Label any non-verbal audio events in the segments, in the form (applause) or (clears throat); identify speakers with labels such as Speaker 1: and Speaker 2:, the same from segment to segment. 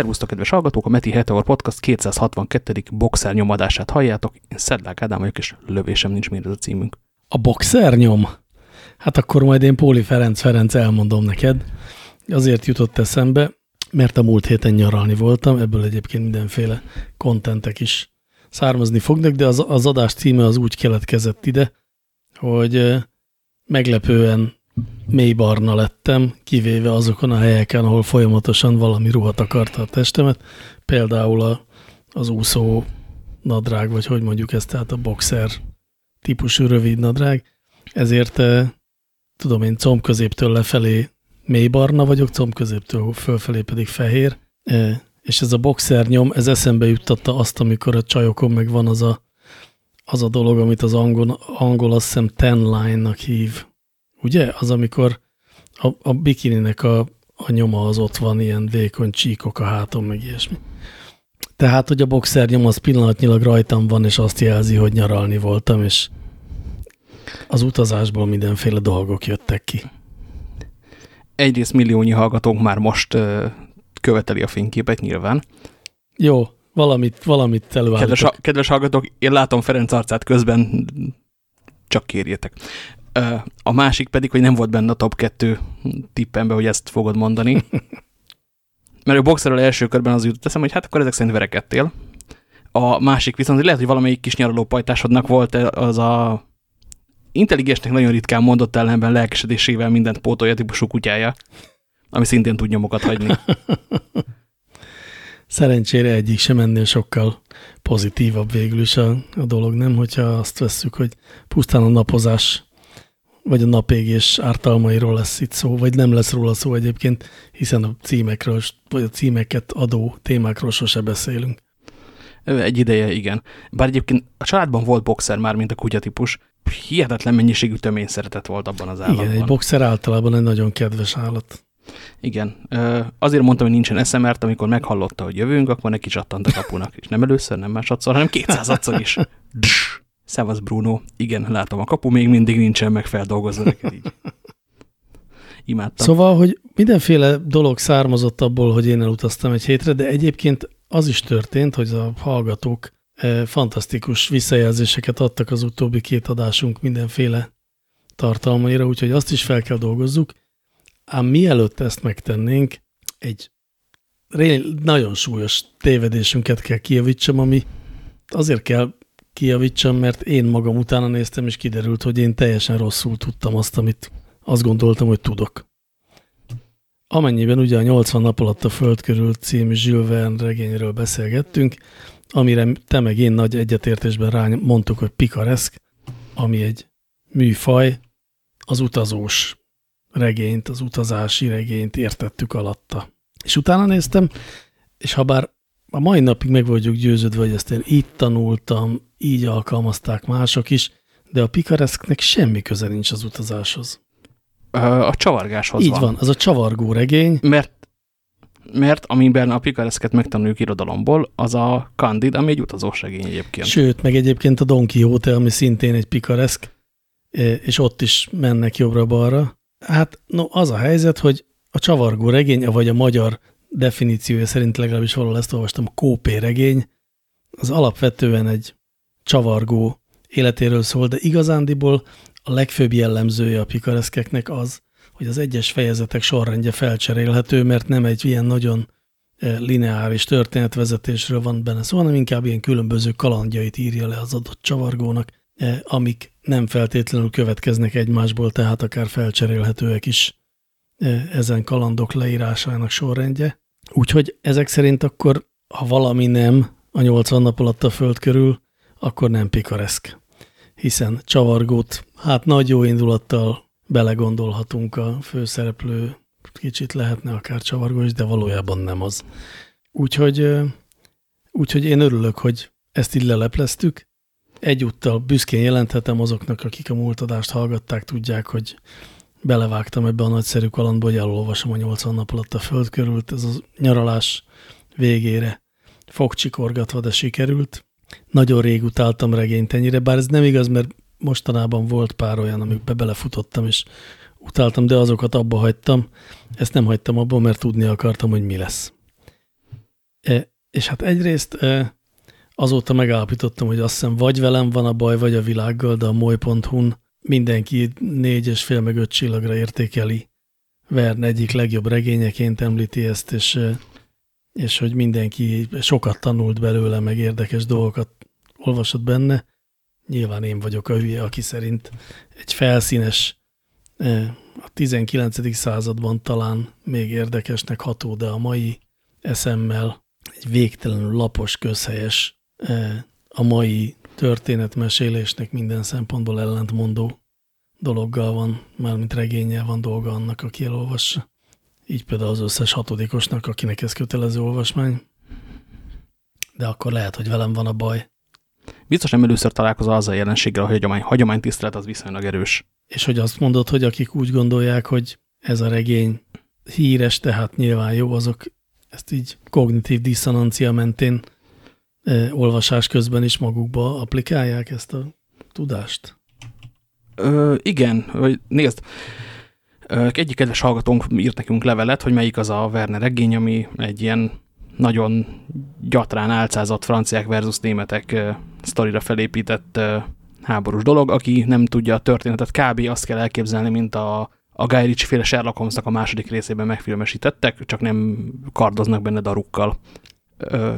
Speaker 1: Szervusztok, kedves hallgatók! A Meti Heteor Podcast 262. boxer nyomadását halljátok. Én Szedlák Ádám vagyok, és lövésem nincs miért ez a címünk.
Speaker 2: A boxer nyom? Hát akkor majd én Póli Ferenc Ferenc elmondom neked. Azért jutott eszembe, mert a múlt héten nyaralni voltam, ebből egyébként mindenféle kontentek is származni fognak, de az, az adás címe az úgy keletkezett ide, hogy meglepően mély barna lettem, kivéve azokon a helyeken, ahol folyamatosan valami ruhat akarta a testemet, például a, az úszó nadrág, vagy hogy mondjuk ezt, tehát a boxer típusú rövid nadrág, ezért eh, tudom én combközéptől lefelé mély barna vagyok, combközéptől fölfelé pedig fehér, eh, és ez a boxer nyom, ez eszembe juttatta azt, amikor a csajokon meg van az a, az a dolog, amit az angol, angol azt hiszem ten line-nak hív, Ugye? Az, amikor a, a bikininek a, a nyoma az ott van, ilyen vékony csíkok a háton, meg ilyesmi. Tehát, hogy a boxer nyom az pillanatnyilag rajtam van, és azt jelzi, hogy nyaralni voltam, és az utazásból mindenféle dolgok jöttek ki.
Speaker 1: Egyrészt milliónyi hallgatónk már most uh, követeli a fényképet nyilván.
Speaker 2: Jó, valamit, valamit előállítok.
Speaker 1: Kedves, kedves hallgatók, én látom Ferenc arcát közben, csak kérjétek. A másik pedig, hogy nem volt benne a top 2 tippembe, hogy ezt fogod mondani. (laughs) Mert a boxerről első körben az jutott eszem, hogy hát akkor ezek szerint verekedtél. A másik viszont, hogy lehet, hogy valamelyik kis nyaraló pajtásodnak volt az a intelligensnek nagyon ritkán mondott ellenben lelkesedésével mindent pótolja típusú kutyája, ami szintén tud nyomokat hagyni. (laughs)
Speaker 2: Szerencsére egyik sem ennél sokkal pozitívabb végül is a, a dolog, nem? Hogyha azt vesszük, hogy pusztán a napozás vagy a napégés ártalmairól lesz itt szó, vagy nem lesz róla szó egyébként, hiszen a címekről, vagy a címeket adó témákról sose beszélünk.
Speaker 1: Egy ideje, igen. Bár egyébként a családban volt boxer már, mint a kutyatípus, hihetetlen mennyiségű tömény szeretet volt abban az állatban.
Speaker 2: Igen, egy boxer általában egy nagyon kedves állat.
Speaker 1: Igen. Azért mondtam, hogy nincsen esze, mert amikor meghallotta, hogy jövünk, akkor neki csattant a kapunak. És nem először, nem másodszor, hanem kétszázadszor is. (laughs) Szevasz Bruno, igen, látom a kapu, még mindig nincsen meg feldolgozva neked így. Imádtam.
Speaker 2: Szóval, hogy mindenféle dolog származott abból, hogy én elutaztam egy hétre, de egyébként az is történt, hogy a hallgatók eh, fantasztikus visszajelzéseket adtak az utóbbi két adásunk mindenféle tartalmaira, úgyhogy azt is fel kell dolgozzuk. Ám mielőtt ezt megtennénk, egy nagyon súlyos tévedésünket kell kijavítsam, ami azért kell kijavítsam, mert én magam utána néztem, és kiderült, hogy én teljesen rosszul tudtam azt, amit azt gondoltam, hogy tudok. Amennyiben ugye a 80 nap alatt a Föld körül című Jules Verne regényről beszélgettünk, amire te meg én nagy egyetértésben rá mondtuk, hogy pikareszk, ami egy műfaj, az utazós regényt, az utazási regényt értettük alatta. És utána néztem, és ha bár a mai napig meg vagyok győződve, hogy ezt én így tanultam, így alkalmazták mások is, de a pikareszknek semmi köze nincs az utazáshoz.
Speaker 1: A csavargáshoz
Speaker 2: így
Speaker 1: van.
Speaker 2: van, az a csavargó regény.
Speaker 1: Mert, mert amiben a pikareszket megtanuljuk irodalomból, az a Candid, ami egy utazós regény egyébként.
Speaker 2: Sőt, meg egyébként a Don Quixote, ami szintén egy pikareszk, és ott is mennek jobbra-balra. Hát no, az a helyzet, hogy a csavargó regény, vagy a magyar definíciója szerint legalábbis valahol ezt olvastam, a kópé regény, az alapvetően egy csavargó életéről szól, de igazándiból a legfőbb jellemzője a pikareszkeknek az, hogy az egyes fejezetek sorrendje felcserélhető, mert nem egy ilyen nagyon e, lineáris történetvezetésről van benne szó, hanem inkább ilyen különböző kalandjait írja le az adott csavargónak, e, amik nem feltétlenül következnek egymásból, tehát akár felcserélhetőek is ezen kalandok leírásának sorrendje. Úgyhogy ezek szerint akkor, ha valami nem a 80 nap alatt a föld körül, akkor nem pikareszk. Hiszen csavargót, hát nagy jó indulattal belegondolhatunk a főszereplő, kicsit lehetne akár csavargó is, de valójában nem az. Úgyhogy, úgyhogy én örülök, hogy ezt így lelepleztük. Egyúttal büszkén jelenthetem azoknak, akik a múltadást hallgatták, tudják, hogy belevágtam ebbe a nagyszerű kalandba, hogy elolvasom a 80 nap alatt a föld körült. Ez a nyaralás végére fogcsikorgatva, de sikerült. Nagyon rég utáltam regényt ennyire, bár ez nem igaz, mert mostanában volt pár olyan, amikbe belefutottam, és utáltam, de azokat abba hagytam. Ezt nem hagytam abba, mert tudni akartam, hogy mi lesz. És hát egyrészt azóta megállapítottam, hogy azt hiszem vagy velem van a baj, vagy a világgal, de a moly.hu-n mindenki négyes fél meg öt csillagra értékeli. Verne egyik legjobb regényeként említi ezt, és, és hogy mindenki sokat tanult belőle, meg érdekes dolgokat olvasott benne. Nyilván én vagyok a hülye, aki szerint egy felszínes, a 19. században talán még érdekesnek ható, de a mai eszemmel egy végtelenül lapos, közhelyes, a mai történetmesélésnek minden szempontból ellentmondó dologgal van, mármint regényel van dolga annak, aki elolvassa. Így például az összes hatodikosnak, akinek ez kötelező olvasmány. De akkor lehet, hogy velem van a baj.
Speaker 1: Biztos nem először találkozol azzal a jelenséggel, hogy a hagyomány, hagyománytisztelet az viszonylag erős.
Speaker 2: És hogy azt mondod, hogy akik úgy gondolják, hogy ez a regény híres, tehát nyilván jó, azok ezt így kognitív diszonancia mentén olvasás közben is magukba applikálják ezt a tudást?
Speaker 1: Ö, igen, vagy nézd, egyik kedves hallgatónk írt nekünk levelet, hogy melyik az a Werner regény, ami egy ilyen nagyon gyatrán álcázott franciák versus németek sztorira felépített háborús dolog. Aki nem tudja a történetet, kb. azt kell elképzelni, mint a, a Guy Ritchie féle Sherlock holmes a második részében megfilmesítettek, csak nem kardoznak benne darukkal.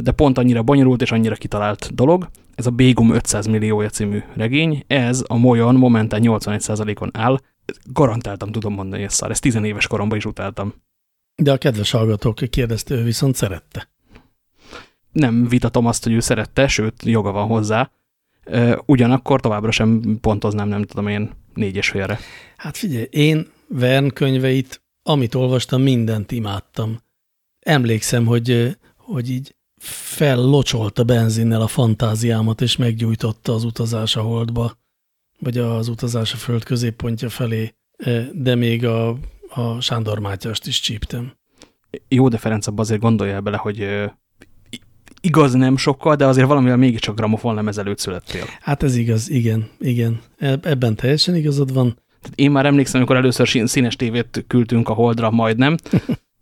Speaker 1: De pont annyira bonyolult és annyira kitalált dolog. Ez a Bégum 500 milliója című regény, ez a Molyon momentán 81%-on áll. Garantáltam tudom mondani ezt szar, ezt tizenéves koromban is utáltam.
Speaker 2: De a kedves hallgatók kérdezte, viszont szerette
Speaker 1: nem vitatom azt, hogy ő szerette, sőt, joga van hozzá. Ugyanakkor továbbra sem pontoznám, nem tudom én, négyes félre.
Speaker 2: Hát figyelj, én Vern könyveit, amit olvastam, mindent imádtam. Emlékszem, hogy, hogy így fellocsolta benzinnel a fantáziámat, és meggyújtotta az utazás a holdba, vagy az utazás a föld középpontja felé, de még a, a Sándor Mátyást is csíptem.
Speaker 1: Jó, de Ferenc, abban azért gondolja bele, hogy igaz nem sokkal, de azért valamivel mégiscsak gramofon nem ezelőtt születtél.
Speaker 2: Hát ez igaz, igen, igen. Ebben teljesen igazad van.
Speaker 1: Tehát én már emlékszem, amikor először színes tévét küldtünk a Holdra, majdnem,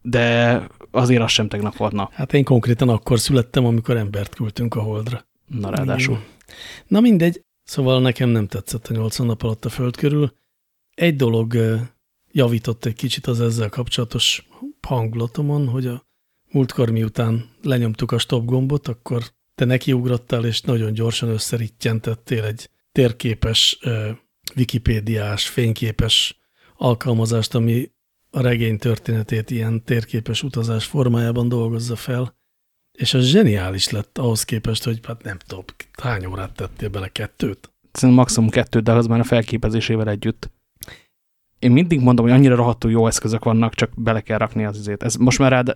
Speaker 1: de (laughs) azért az sem tegnap volt.
Speaker 2: Hát én konkrétan akkor születtem, amikor embert küldtünk a Holdra.
Speaker 1: Na ráadásul. Igen.
Speaker 2: Na mindegy, szóval nekem nem tetszett a 80 nap alatt a Föld körül. Egy dolog javított egy kicsit az ezzel kapcsolatos hangulatomon, hogy a múltkor miután lenyomtuk a stop gombot, akkor te nekiugrottál, és nagyon gyorsan összerítjentettél egy térképes, wikipédiás, fényképes alkalmazást, ami a regény történetét ilyen térképes utazás formájában dolgozza fel, és az zseniális lett ahhoz képest, hogy hát nem tudom, hány órát tettél bele, kettőt?
Speaker 1: Szerintem maximum kettőt, de az már a felképezésével együtt én mindig mondom, hogy annyira rohadtul jó eszközök vannak, csak bele kell rakni az izét. Ez most már rád,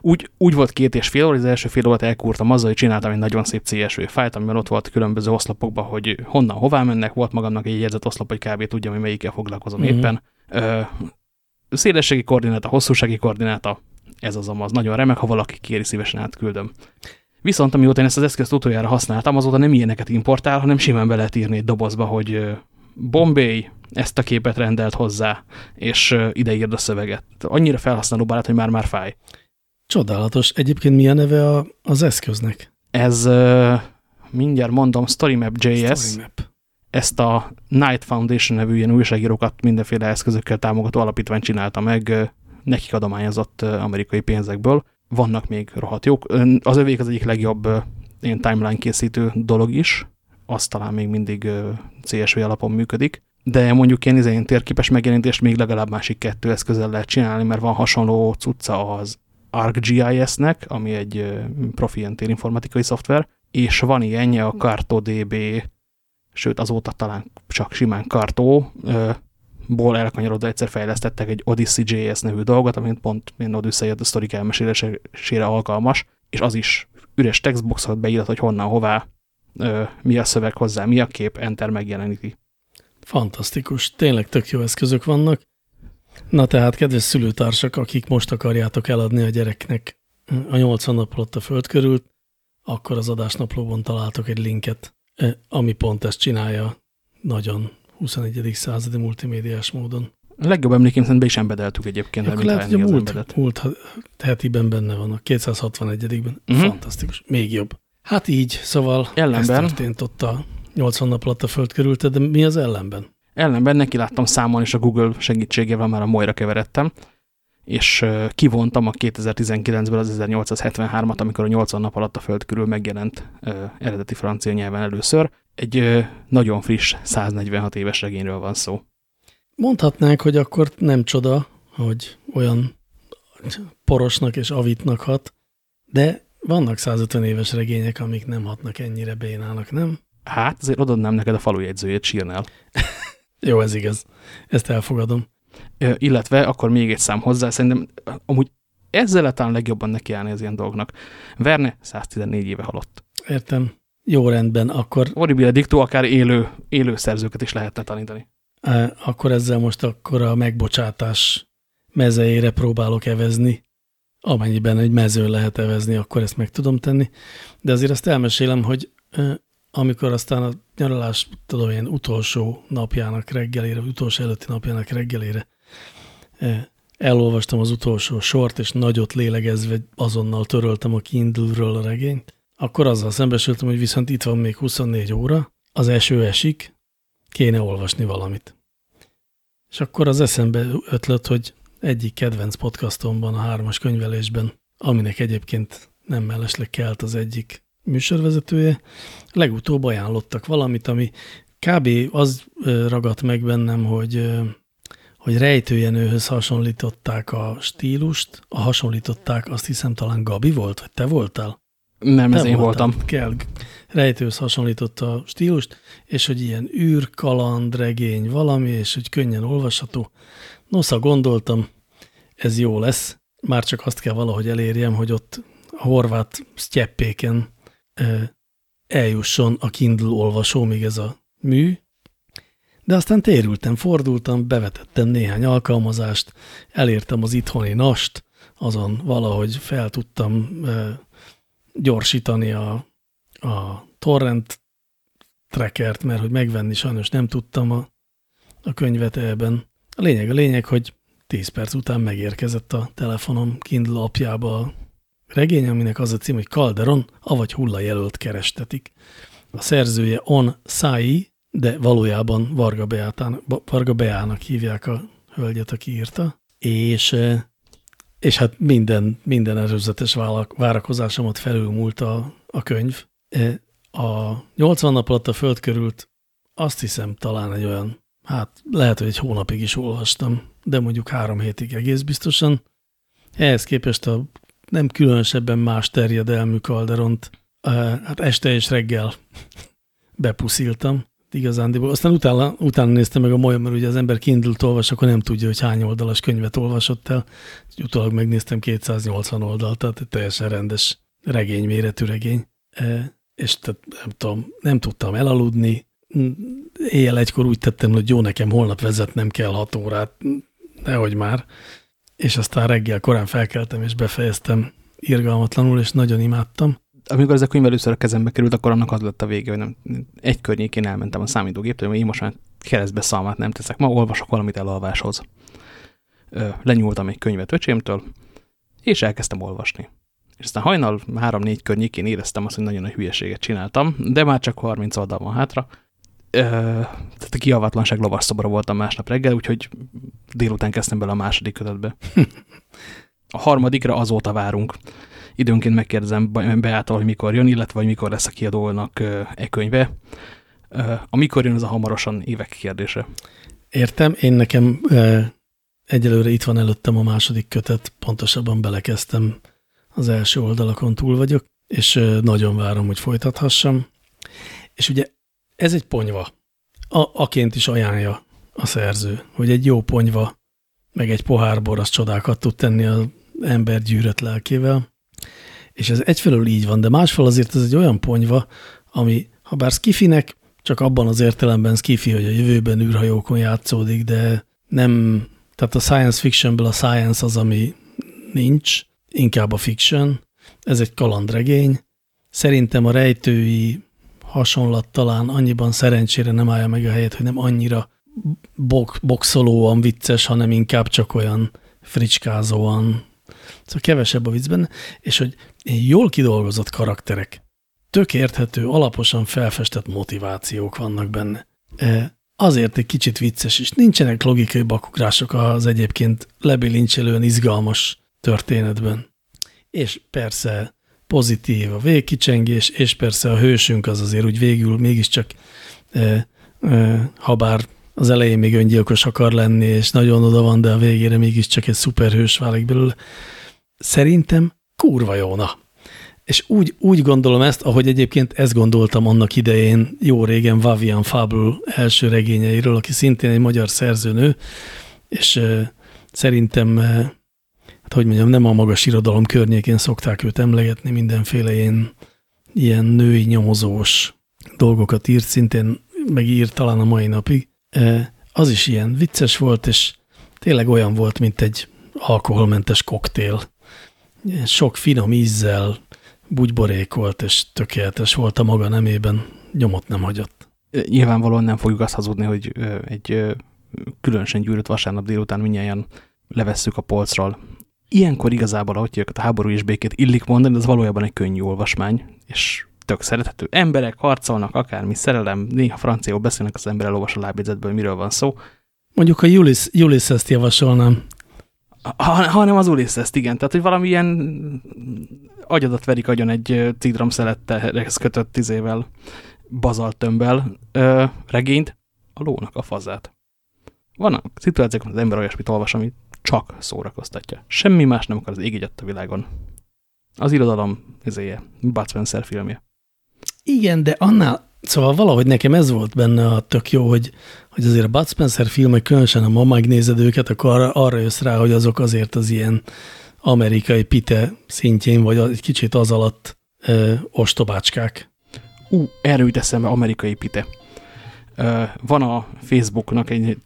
Speaker 1: úgy, úgy volt két és fél óra, az első fél órát elkúrtam azzal, hogy csináltam egy nagyon szép CSV fájlt, amiben ott volt különböző oszlopokban, hogy honnan, hová mennek, volt magamnak egy jegyzett oszlop, hogy kb. tudja, hogy melyikkel foglalkozom mm -hmm. éppen. Szélességi koordináta, hosszúsági koordináta, ez az amaz. Nagyon remek, ha valaki kéri, szívesen átküldöm. Viszont amióta én ezt az eszközt utoljára használtam, azóta nem ilyeneket importál, hanem simán be lehet írni egy dobozba, hogy Bombay, ezt a képet rendelt hozzá, és ideírd a szöveget. Annyira felhasználó barát, hogy már-már fáj.
Speaker 2: Csodálatos. Egyébként mi a neve a, az eszköznek?
Speaker 1: Ez, mindjárt mondom, StoryMap.js. Storymap. Ezt a Night Foundation nevű ilyen újságírókat mindenféle eszközökkel támogató alapítvány csinálta meg, nekik adományozott amerikai pénzekből. Vannak még rohadt jók. Az övék az egyik legjobb ilyen timeline készítő dolog is, az talán még mindig CSV alapon működik, de mondjuk ilyen, ilyen térképes megjelenítést még legalább másik kettő eszközzel lehet csinálni, mert van hasonló cucca az ArcGIS-nek, ami egy profi ilyen térinformatikai szoftver, és van ilyenje a CartoDB, sőt azóta talán csak simán Carto, ból elkanyarodva egyszer fejlesztettek egy Odyssey.js nevű dolgot, amit pont én Odyssey a sztorik elmesélésére alkalmas, és az is üres textboxot beírat, hogy honnan, hová, mi a szöveg hozzá, mi a kép, enter megjeleníti.
Speaker 2: Fantasztikus, tényleg tök jó eszközök vannak. Na tehát, kedves szülőtársak, akik most akarjátok eladni a gyereknek a 80 nap alatt a föld körül, akkor az adásnaplóban találtok egy linket, ami pont ezt csinálja nagyon 21. századi multimédiás módon.
Speaker 1: A legjobb emlékeim szerint be is embedeltük egyébként.
Speaker 2: Akkor lehet, hogy a múlt, múlt hetiben benne van, a 261-ben. Uh -huh. Fantasztikus. Még jobb. Hát így, szóval ellenben, ez történt ott a 80 nap alatt a föld körülte, de mi az ellenben?
Speaker 1: Ellenben neki láttam számolni, és a Google segítségével már a molyra keveredtem, és kivontam a 2019-ből az 1873-at, amikor a 80 nap alatt a föld körül megjelent eredeti francia nyelven először. Egy nagyon friss, 146 éves regényről van szó.
Speaker 2: Mondhatnánk, hogy akkor nem csoda, hogy olyan porosnak és avitnak hat, de vannak 150 éves regények, amik nem hatnak ennyire bénának, nem?
Speaker 1: Hát, azért odadnám neked a falujegyzőjét, sírnál. (laughs)
Speaker 2: Jó, ez igaz. Ezt elfogadom.
Speaker 1: Illetve akkor még egy szám hozzá, szerintem amúgy ezzel lehet talán legjobban nekiállni az ilyen dolgoknak. Verne 114 éve halott.
Speaker 2: Értem. Jó rendben, akkor...
Speaker 1: Oribile Dictó akár élő, élő szerzőket is lehetne tanítani.
Speaker 2: Akkor ezzel most akkor a megbocsátás mezeére próbálok evezni. Amennyiben egy mező lehet evezni, akkor ezt meg tudom tenni. De azért azt elmesélem, hogy amikor aztán a nyaralás, tudom én, utolsó napjának reggelére, utolsó előtti napjának reggelére elolvastam az utolsó sort, és nagyot lélegezve azonnal töröltem a Kindle-ről a regényt, akkor azzal szembesültem, hogy viszont itt van még 24 óra, az eső esik, kéne olvasni valamit. És akkor az eszembe ötlött, hogy egyik kedvenc podcastomban, a hármas könyvelésben, aminek egyébként nem mellesleg kelt az egyik műsorvezetője, legutóbb ajánlottak valamit, ami kb. az ragadt meg bennem, hogy, hogy rejtőjenőhöz hasonlították a stílust, a hasonlították, azt hiszem talán Gabi volt, vagy te voltál?
Speaker 1: Nem, te ez én voltam.
Speaker 2: Kell, rejtőhöz hasonlította a stílust, és hogy ilyen űr, kaland, regény, valami, és hogy könnyen olvasható. Nosza, gondoltam, ez jó lesz, már csak azt kell valahogy elérjem, hogy ott a horvát sztyeppéken eljusson a Kindle olvasó, még ez a mű, de aztán térültem, fordultam, bevetettem néhány alkalmazást, elértem az itthoni nast, azon valahogy fel tudtam gyorsítani a, a torrent trackert, mert hogy megvenni sajnos nem tudtam a, a könyvet ebben. A lényeg a lényeg, hogy 10 perc után megérkezett a telefonom Kindle apjába a regény, aminek az a cím, hogy Calderon, avagy hullajelölt kerestetik. A szerzője On Sai, de valójában Varga, Beátán, Varga Beának hívják a hölgyet, aki írta, és, és hát minden, minden erőzetes várakozásomat felülmúlt a, a könyv. A 80 nap alatt a föld körült azt hiszem talán egy olyan, hát lehet, hogy egy hónapig is olvastam, de mondjuk három hétig egész biztosan. Ehhez képest a nem különösebben más terjedelmű kalderont, hát este és reggel (laughs) bepusziltam igazándiból. Aztán utána, utána néztem meg a majom, mert ugye az ember Kindle-t olvas, akkor nem tudja, hogy hány oldalas könyvet olvasott el. Utólag megnéztem 280 oldalt, tehát egy teljesen rendes regény, méretű regény. E, és tehát nem, tudom, nem tudtam elaludni. Éjjel egykor úgy tettem, hogy jó, nekem holnap vezetnem kell hat órát, nehogy már és aztán reggel korán felkeltem, és befejeztem irgalmatlanul, és nagyon imádtam.
Speaker 1: Amikor ez a könyv először a kezembe került, akkor annak az lett a vége, hogy nem, egy környékén elmentem a számítógéptől, hogy én most már keresztbe szalmát nem teszek, ma olvasok valamit elalváshoz. lenyúltam egy könyvet öcsémtől, és elkezdtem olvasni. És aztán hajnal 3-4 környékén éreztem azt, hogy nagyon nagy hülyeséget csináltam, de már csak 30 oldal van hátra, tehát a kiavatlanság lovas szobra voltam másnap reggel, úgyhogy délután kezdtem bele a második kötetbe. (laughs) A harmadikra azóta várunk. Időnként megkérdezem Beátal, hogy mikor jön, illetve hogy mikor lesz a kiadónak e könyve. A mikor jön, az a hamarosan évek kérdése.
Speaker 2: Értem, én nekem egyelőre itt van előttem a második kötet, pontosabban belekezdtem az első oldalakon túl vagyok, és nagyon várom, hogy folytathassam. És ugye ez egy ponyva. A, aként is ajánlja a szerző, hogy egy jó ponyva, meg egy pohár bor, az csodákat tud tenni az ember gyűrött lelkével. És ez egyfelől így van, de másfelől azért ez egy olyan ponyva, ami, ha bár skifinek, csak abban az értelemben skifi, hogy a jövőben űrhajókon játszódik, de nem, tehát a science fictionből a science az, ami nincs, inkább a fiction. Ez egy kalandregény. Szerintem a rejtői hasonlat talán annyiban szerencsére nem állja meg a helyet, hogy nem annyira bok, boxolóan vicces, hanem inkább csak olyan fricskázóan. Szóval kevesebb a vicc és hogy jól kidolgozott karakterek, tök érthető, alaposan felfestett motivációk vannak benne. E, azért egy kicsit vicces, és nincsenek logikai bakugrások az egyébként lebilincselően izgalmas történetben. És persze pozitív a végkicsengés, és persze a hősünk az azért úgy végül mégiscsak, e, e, ha bár az elején még öngyilkos akar lenni, és nagyon oda van, de a végére mégiscsak egy szuperhős válik belőle. Szerintem kurva jó, na. És úgy, úgy gondolom ezt, ahogy egyébként ezt gondoltam annak idején, jó régen Vavian Fable első regényeiről, aki szintén egy magyar szerzőnő, és uh, szerintem, uh, hát hogy mondjam, nem a magas irodalom környékén szokták őt emlegetni, mindenféle ilyen, ilyen női nyomozós dolgokat írt, szintén megírt talán a mai napig. Az is ilyen vicces volt, és tényleg olyan volt, mint egy alkoholmentes koktél. Sok finom ízzel, bugyborékolt és tökéletes volt a maga nemében, nyomot nem hagyott.
Speaker 1: Nyilvánvalóan nem fogjuk azt hazudni, hogy egy különösen gyűrött vasárnap délután minnyáján levesszük a polcról. Ilyenkor igazából, ahogy a háború és békét illik mondani, az valójában egy könnyű olvasmány, és tök szerethető. Emberek harcolnak, akármi, szerelem, néha franciául beszélnek, az ember elolvas a lábjegyzetből, miről van szó.
Speaker 2: Mondjuk a Ulysses, ezt javasolnám.
Speaker 1: Ha, hanem az ulysses igen. Tehát, hogy valamilyen agyadat verik agyon egy cidramszelettehez kötött tizével, bazaltömbbel ö, regényt, a lónak a fazát. Vannak szituációk, az ember olyasmit olvas, ami csak szórakoztatja. Semmi más nem akar az ég a világon. Az irodalom izéje, Bud Spencer filmje.
Speaker 2: Igen, de annál, szóval valahogy nekem ez volt benne a tök jó, hogy, hogy azért a Bud Spencer filmek, különösen ha ma megnézed őket, akkor arra, arra jössz rá, hogy azok azért az ilyen amerikai pite szintjén, vagy egy kicsit az alatt ö, ostobácskák.
Speaker 1: Ú, erről jut eszembe amerikai pite. Ö, van a Facebooknak egy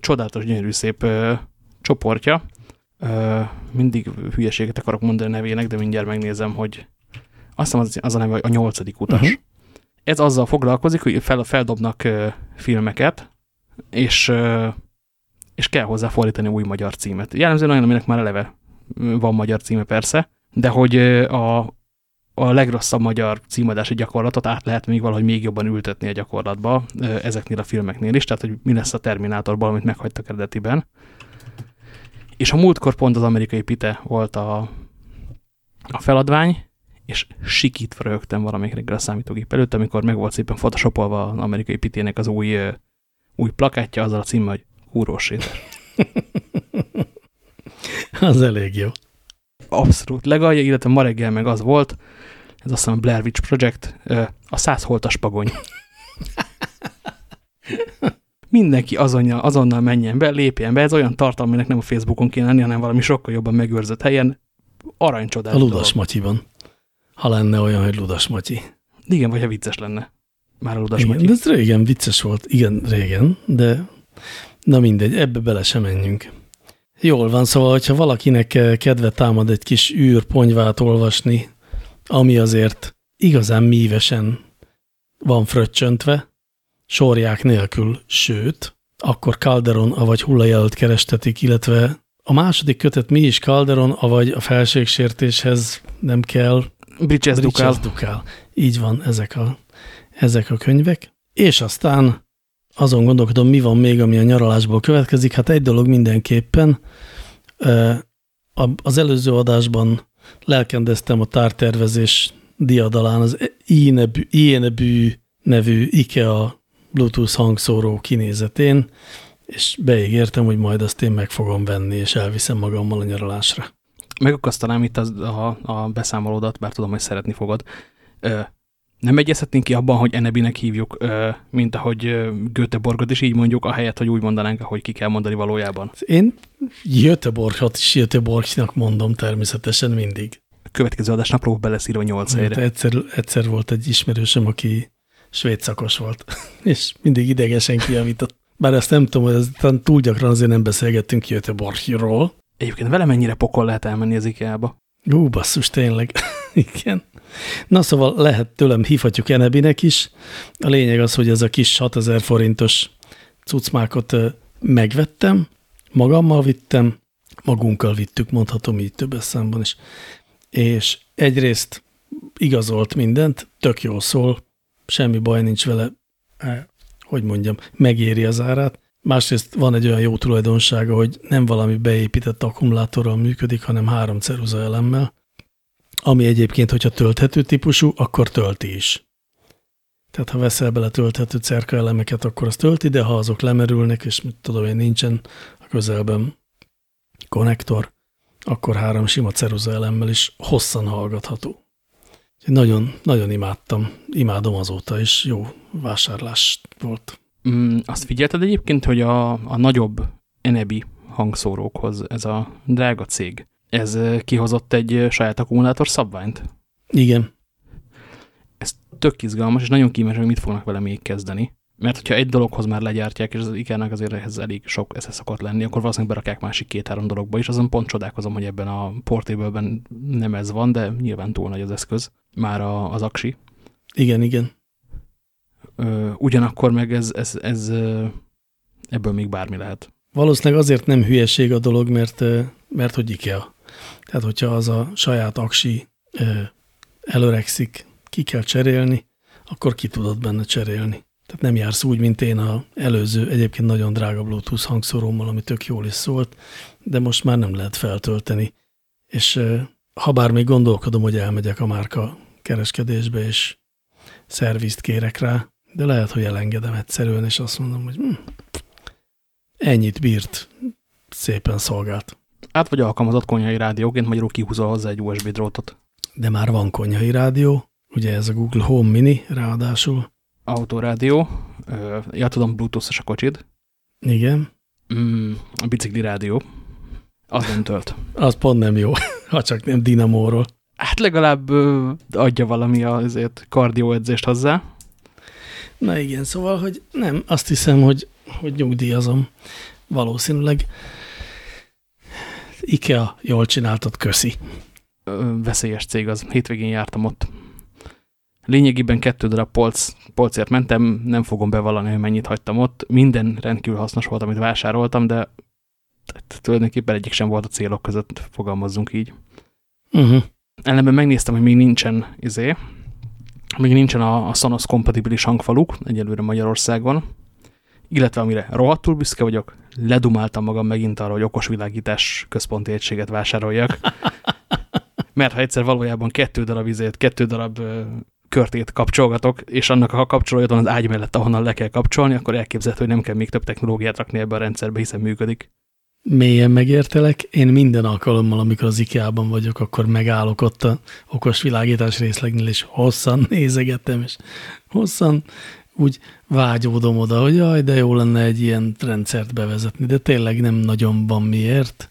Speaker 1: csodálatos, gyönyörű szép ö, csoportja. Ö, mindig hülyeséget akarok mondani a nevének, de mindjárt megnézem, hogy azt hiszem az, az a neve, a nyolcadik utas. Uh mhm. -huh. Ez azzal foglalkozik, hogy fel, feldobnak ö, filmeket, és, ö, és kell hozzá fordítani új magyar címet. Jellemzően olyan, aminek már eleve van magyar címe persze, de hogy a, a legrosszabb magyar címadási gyakorlatot át lehet még valahogy még jobban ültetni a gyakorlatba ezeknél a filmeknél is, tehát hogy mi lesz a Terminátorból, amit meghagytak eredetiben. És a múltkor pont az amerikai pite volt a, a feladvány, és sikítva rögtem valamelyik reggel a számítógép előtt, amikor meg volt szépen photoshopolva az amerikai pitének az új, új plakátja azzal a címmel, hogy húrós (laughs)
Speaker 2: Az elég jó.
Speaker 1: Abszolút legalja, illetve ma reggel meg az volt, ez azt hiszem a Blair Witch Project, a száz holtas pagony. (laughs) Mindenki azonnal, azonnal menjen be, lépjen be, ez olyan tartalom, aminek nem a Facebookon kéne lenni, hanem valami sokkal jobban megőrzött helyen. Aranycsodás.
Speaker 2: A Ludas Matyiban. Ha lenne olyan, hogy Ludas Matyi.
Speaker 1: Igen, vagy ha vicces lenne. Már a Ludas
Speaker 2: igen,
Speaker 1: Matyi.
Speaker 2: De ez régen vicces volt. Igen, régen, de na mindegy, ebbe bele sem menjünk. Jól van, szóval, hogyha valakinek eh, kedve támad egy kis űrponyvát olvasni, ami azért igazán mívesen van fröccsöntve, sorják nélkül, sőt, akkor Calderon, avagy hullajelölt kerestetik, illetve a második kötet mi is Calderon, avagy a felségsértéshez nem kell.
Speaker 1: Bridges Dukál.
Speaker 2: Dukál. Így van, ezek a, ezek a könyvek. És aztán azon gondolkodom, mi van még, ami a nyaralásból következik. Hát egy dolog mindenképpen. Az előző adásban lelkendeztem a tártervezés diadalán az Ienebű nevű IKEA Bluetooth hangszóró kinézetén, és beígértem, hogy majd azt én meg fogom venni, és elviszem magammal a nyaralásra.
Speaker 1: Megakasztanám itt az, a, a beszámolódat, bár tudom, hogy szeretni fogod nem egyezhetnénk ki abban, hogy Enebinek hívjuk, mint ahogy Göteborgot is így mondjuk, ahelyett, hogy úgy mondanánk, ahogy ki kell mondani valójában.
Speaker 2: Én Göteborgot is Göteborgnak mondom természetesen mindig.
Speaker 1: A következő adás naplóba beleszírva nyolc helyre.
Speaker 2: Egyszer, egyszer volt egy ismerősöm, aki svéd szakos volt, (laughs) és mindig idegesen kiavított. Bár ezt nem tudom, hogy ez, túl gyakran azért nem beszélgettünk Göteborgról.
Speaker 1: Egyébként vele mennyire pokol lehet elmenni az IKEA-ba?
Speaker 2: Ú, basszus, tényleg. (laughs) Igen. Na szóval lehet tőlem hívhatjuk Enebinek is. A lényeg az, hogy ez a kis 6000 forintos cucmákat megvettem, magammal vittem, magunkkal vittük, mondhatom így több számban is. És egyrészt igazolt mindent, tök jól szól, semmi baj nincs vele, hogy mondjam, megéri az árát. Másrészt van egy olyan jó tulajdonsága, hogy nem valami beépített akkumulátorral működik, hanem három ceruza elemmel, ami egyébként, hogyha tölthető típusú, akkor tölti is. Tehát ha veszel bele tölthető cerka elemeket, akkor az tölti, de ha azok lemerülnek, és mit tudom én, nincsen a közelben konnektor, akkor három sima ceruza elemmel is hosszan hallgatható. Nagyon, nagyon imádtam, imádom azóta, és jó vásárlás volt.
Speaker 1: Mm, azt figyelted egyébként, hogy a, a nagyobb Enebi hangszórókhoz ez a drága cég, ez kihozott egy saját akkumulátor szabványt?
Speaker 2: Igen.
Speaker 1: Ez tök izgalmas, és nagyon kíváncsi, hogy mit fognak vele még kezdeni. Mert hogyha egy dologhoz már legyártják, és az IKEA-nak azért ehhez elég sok esze szokott lenni, akkor valószínűleg berakják másik két-három dologba is. Azon pont csodálkozom, hogy ebben a portable nem ez van, de nyilván túl nagy az eszköz. Már a, az aksi.
Speaker 2: Igen, igen.
Speaker 1: Ugyanakkor meg ez, ez, ez ebből még bármi lehet.
Speaker 2: Valószínűleg azért nem hülyeség a dolog, mert, mert hogy IKEA. Tehát, hogyha az a saját aksi előregszik, ki kell cserélni, akkor ki tudod benne cserélni. Tehát nem jársz úgy, mint én a előző, egyébként nagyon drága Bluetooth hangszórómmal, ami tök jól is szólt, de most már nem lehet feltölteni. És ha bár még gondolkodom, hogy elmegyek a márka kereskedésbe, és szervizt kérek rá, de lehet, hogy elengedem egyszerűen, és azt mondom, hogy hm, ennyit bírt, szépen szolgált.
Speaker 1: Át vagy alkalmazott konyhai rádióként, magyarul kihúzol hozzá egy USB drótot.
Speaker 2: De már van konyhai rádió, ugye ez a Google Home Mini ráadásul,
Speaker 1: autorádió, ja tudom, bluetooth a kocsid.
Speaker 2: Igen.
Speaker 1: Mm, a bicikli rádió. Az nem tölt.
Speaker 2: Az pont nem jó, (laughs) ha csak nem dinamóról.
Speaker 1: Hát legalább ö, adja valami azért kardióedzést hozzá.
Speaker 2: Na igen, szóval, hogy nem, azt hiszem, hogy, hogy nyugdíjazom. Valószínűleg IKEA jól csináltat, köszi.
Speaker 1: Ö, veszélyes cég az. Hétvégén jártam ott. Lényegében kettő darab polc, polcért mentem, nem fogom bevallani, hogy mennyit hagytam ott. Minden rendkívül hasznos volt, amit vásároltam, de tulajdonképpen egyik sem volt a célok között, fogalmazzunk így. Uh
Speaker 2: -huh.
Speaker 1: Ellenben megnéztem, hogy még nincsen izé, még nincsen a, a Sonos kompatibilis hangfaluk egyelőre Magyarországon, illetve amire rohadtul büszke vagyok, ledumáltam magam megint arra, hogy okos világítás központi egységet vásároljak. (laughs) Mert ha egyszer valójában kettő darab izét, kettő darab körtét kapcsolgatok, és annak a kapcsolója van az ágy mellett, ahonnan le kell kapcsolni, akkor elképzelhető, hogy nem kell még több technológiát rakni ebbe a rendszerbe, hiszen működik.
Speaker 2: Mélyen megértelek. Én minden alkalommal, amikor az IKEA-ban vagyok, akkor megállok ott a okos világítás részlegnél, és hosszan (laughs) nézegettem, és hosszan úgy vágyódom oda, hogy jaj, de jó lenne egy ilyen rendszert bevezetni, de tényleg nem nagyon van miért,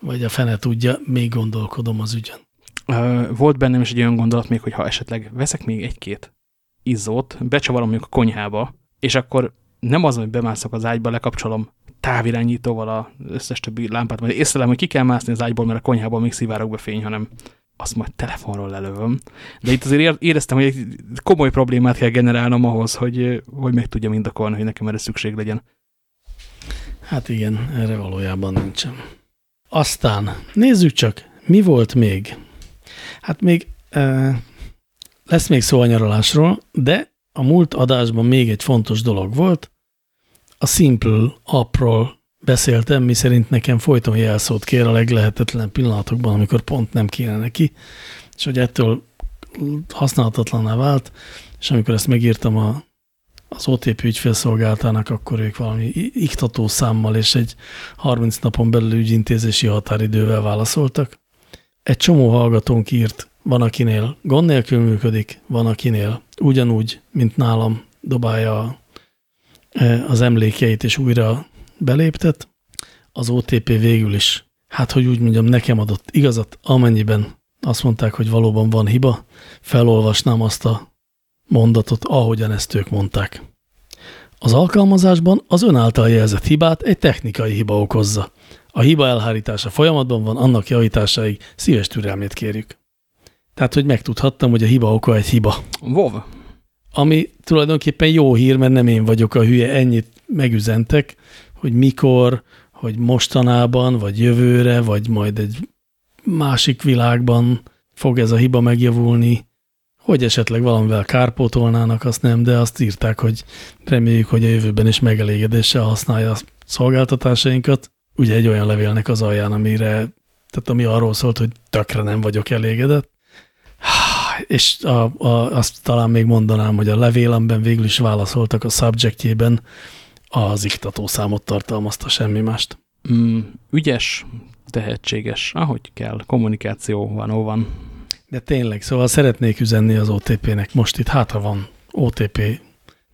Speaker 2: vagy a fene tudja, még gondolkodom az ügyön.
Speaker 1: Volt bennem is egy olyan gondolat még, hogy ha esetleg veszek még egy-két izzót, becsavarom a konyhába, és akkor nem az, hogy bemászok az ágyba, lekapcsolom távirányítóval az összes többi lámpát, majd észrelem, hogy ki kell mászni az ágyból, mert a konyhában még szivárok be fény, hanem azt majd telefonról lelövöm. De itt azért éreztem, hogy egy komoly problémát kell generálnom ahhoz, hogy, hogy meg tudjam indokolni, hogy nekem erre szükség legyen.
Speaker 2: Hát igen, erre valójában nincsen. Aztán nézzük csak, mi volt még? Hát még e, lesz még szó a nyaralásról, de a múlt adásban még egy fontos dolog volt. A Simple appról beszéltem, mi szerint nekem folyton jelszót kér a leglehetetlen pillanatokban, amikor pont nem kéne neki, és hogy ettől használhatatlaná vált, és amikor ezt megírtam a, az OTP ügyfélszolgáltának, akkor ők valami iktató számmal és egy 30 napon belül ügyintézési határidővel válaszoltak egy csomó hallgatónk írt, van akinél gond nélkül működik, van akinél ugyanúgy, mint nálam dobálja e, az emlékeit és újra beléptet. Az OTP végül is, hát hogy úgy mondjam, nekem adott igazat, amennyiben azt mondták, hogy valóban van hiba, felolvasnám azt a mondatot, ahogyan ezt ők mondták. Az alkalmazásban az ön által jelzett hibát egy technikai hiba okozza. A hiba elhárítása folyamatban van, annak javításáig szíves türelmét kérjük. Tehát, hogy megtudhattam, hogy a hiba oka egy hiba.
Speaker 1: Vov.
Speaker 2: Ami tulajdonképpen jó hír, mert nem én vagyok a hülye, ennyit megüzentek, hogy mikor, hogy mostanában, vagy jövőre, vagy majd egy másik világban fog ez a hiba megjavulni, hogy esetleg valamivel kárpótolnának, azt nem, de azt írták, hogy reméljük, hogy a jövőben is megelégedéssel használja a szolgáltatásainkat. Ugye egy olyan levélnek az alján, amire, tehát ami arról szólt, hogy tökre nem vagyok elégedett. És a, a, azt talán még mondanám, hogy a levélemben végül is válaszoltak a subjectjében, az iktató számot tartalmazta, semmi mást.
Speaker 1: Mm, ügyes, tehetséges, ahogy kell, kommunikáció van, ó van.
Speaker 2: De tényleg, szóval szeretnék üzenni az OTP-nek most itt, hátra van OTP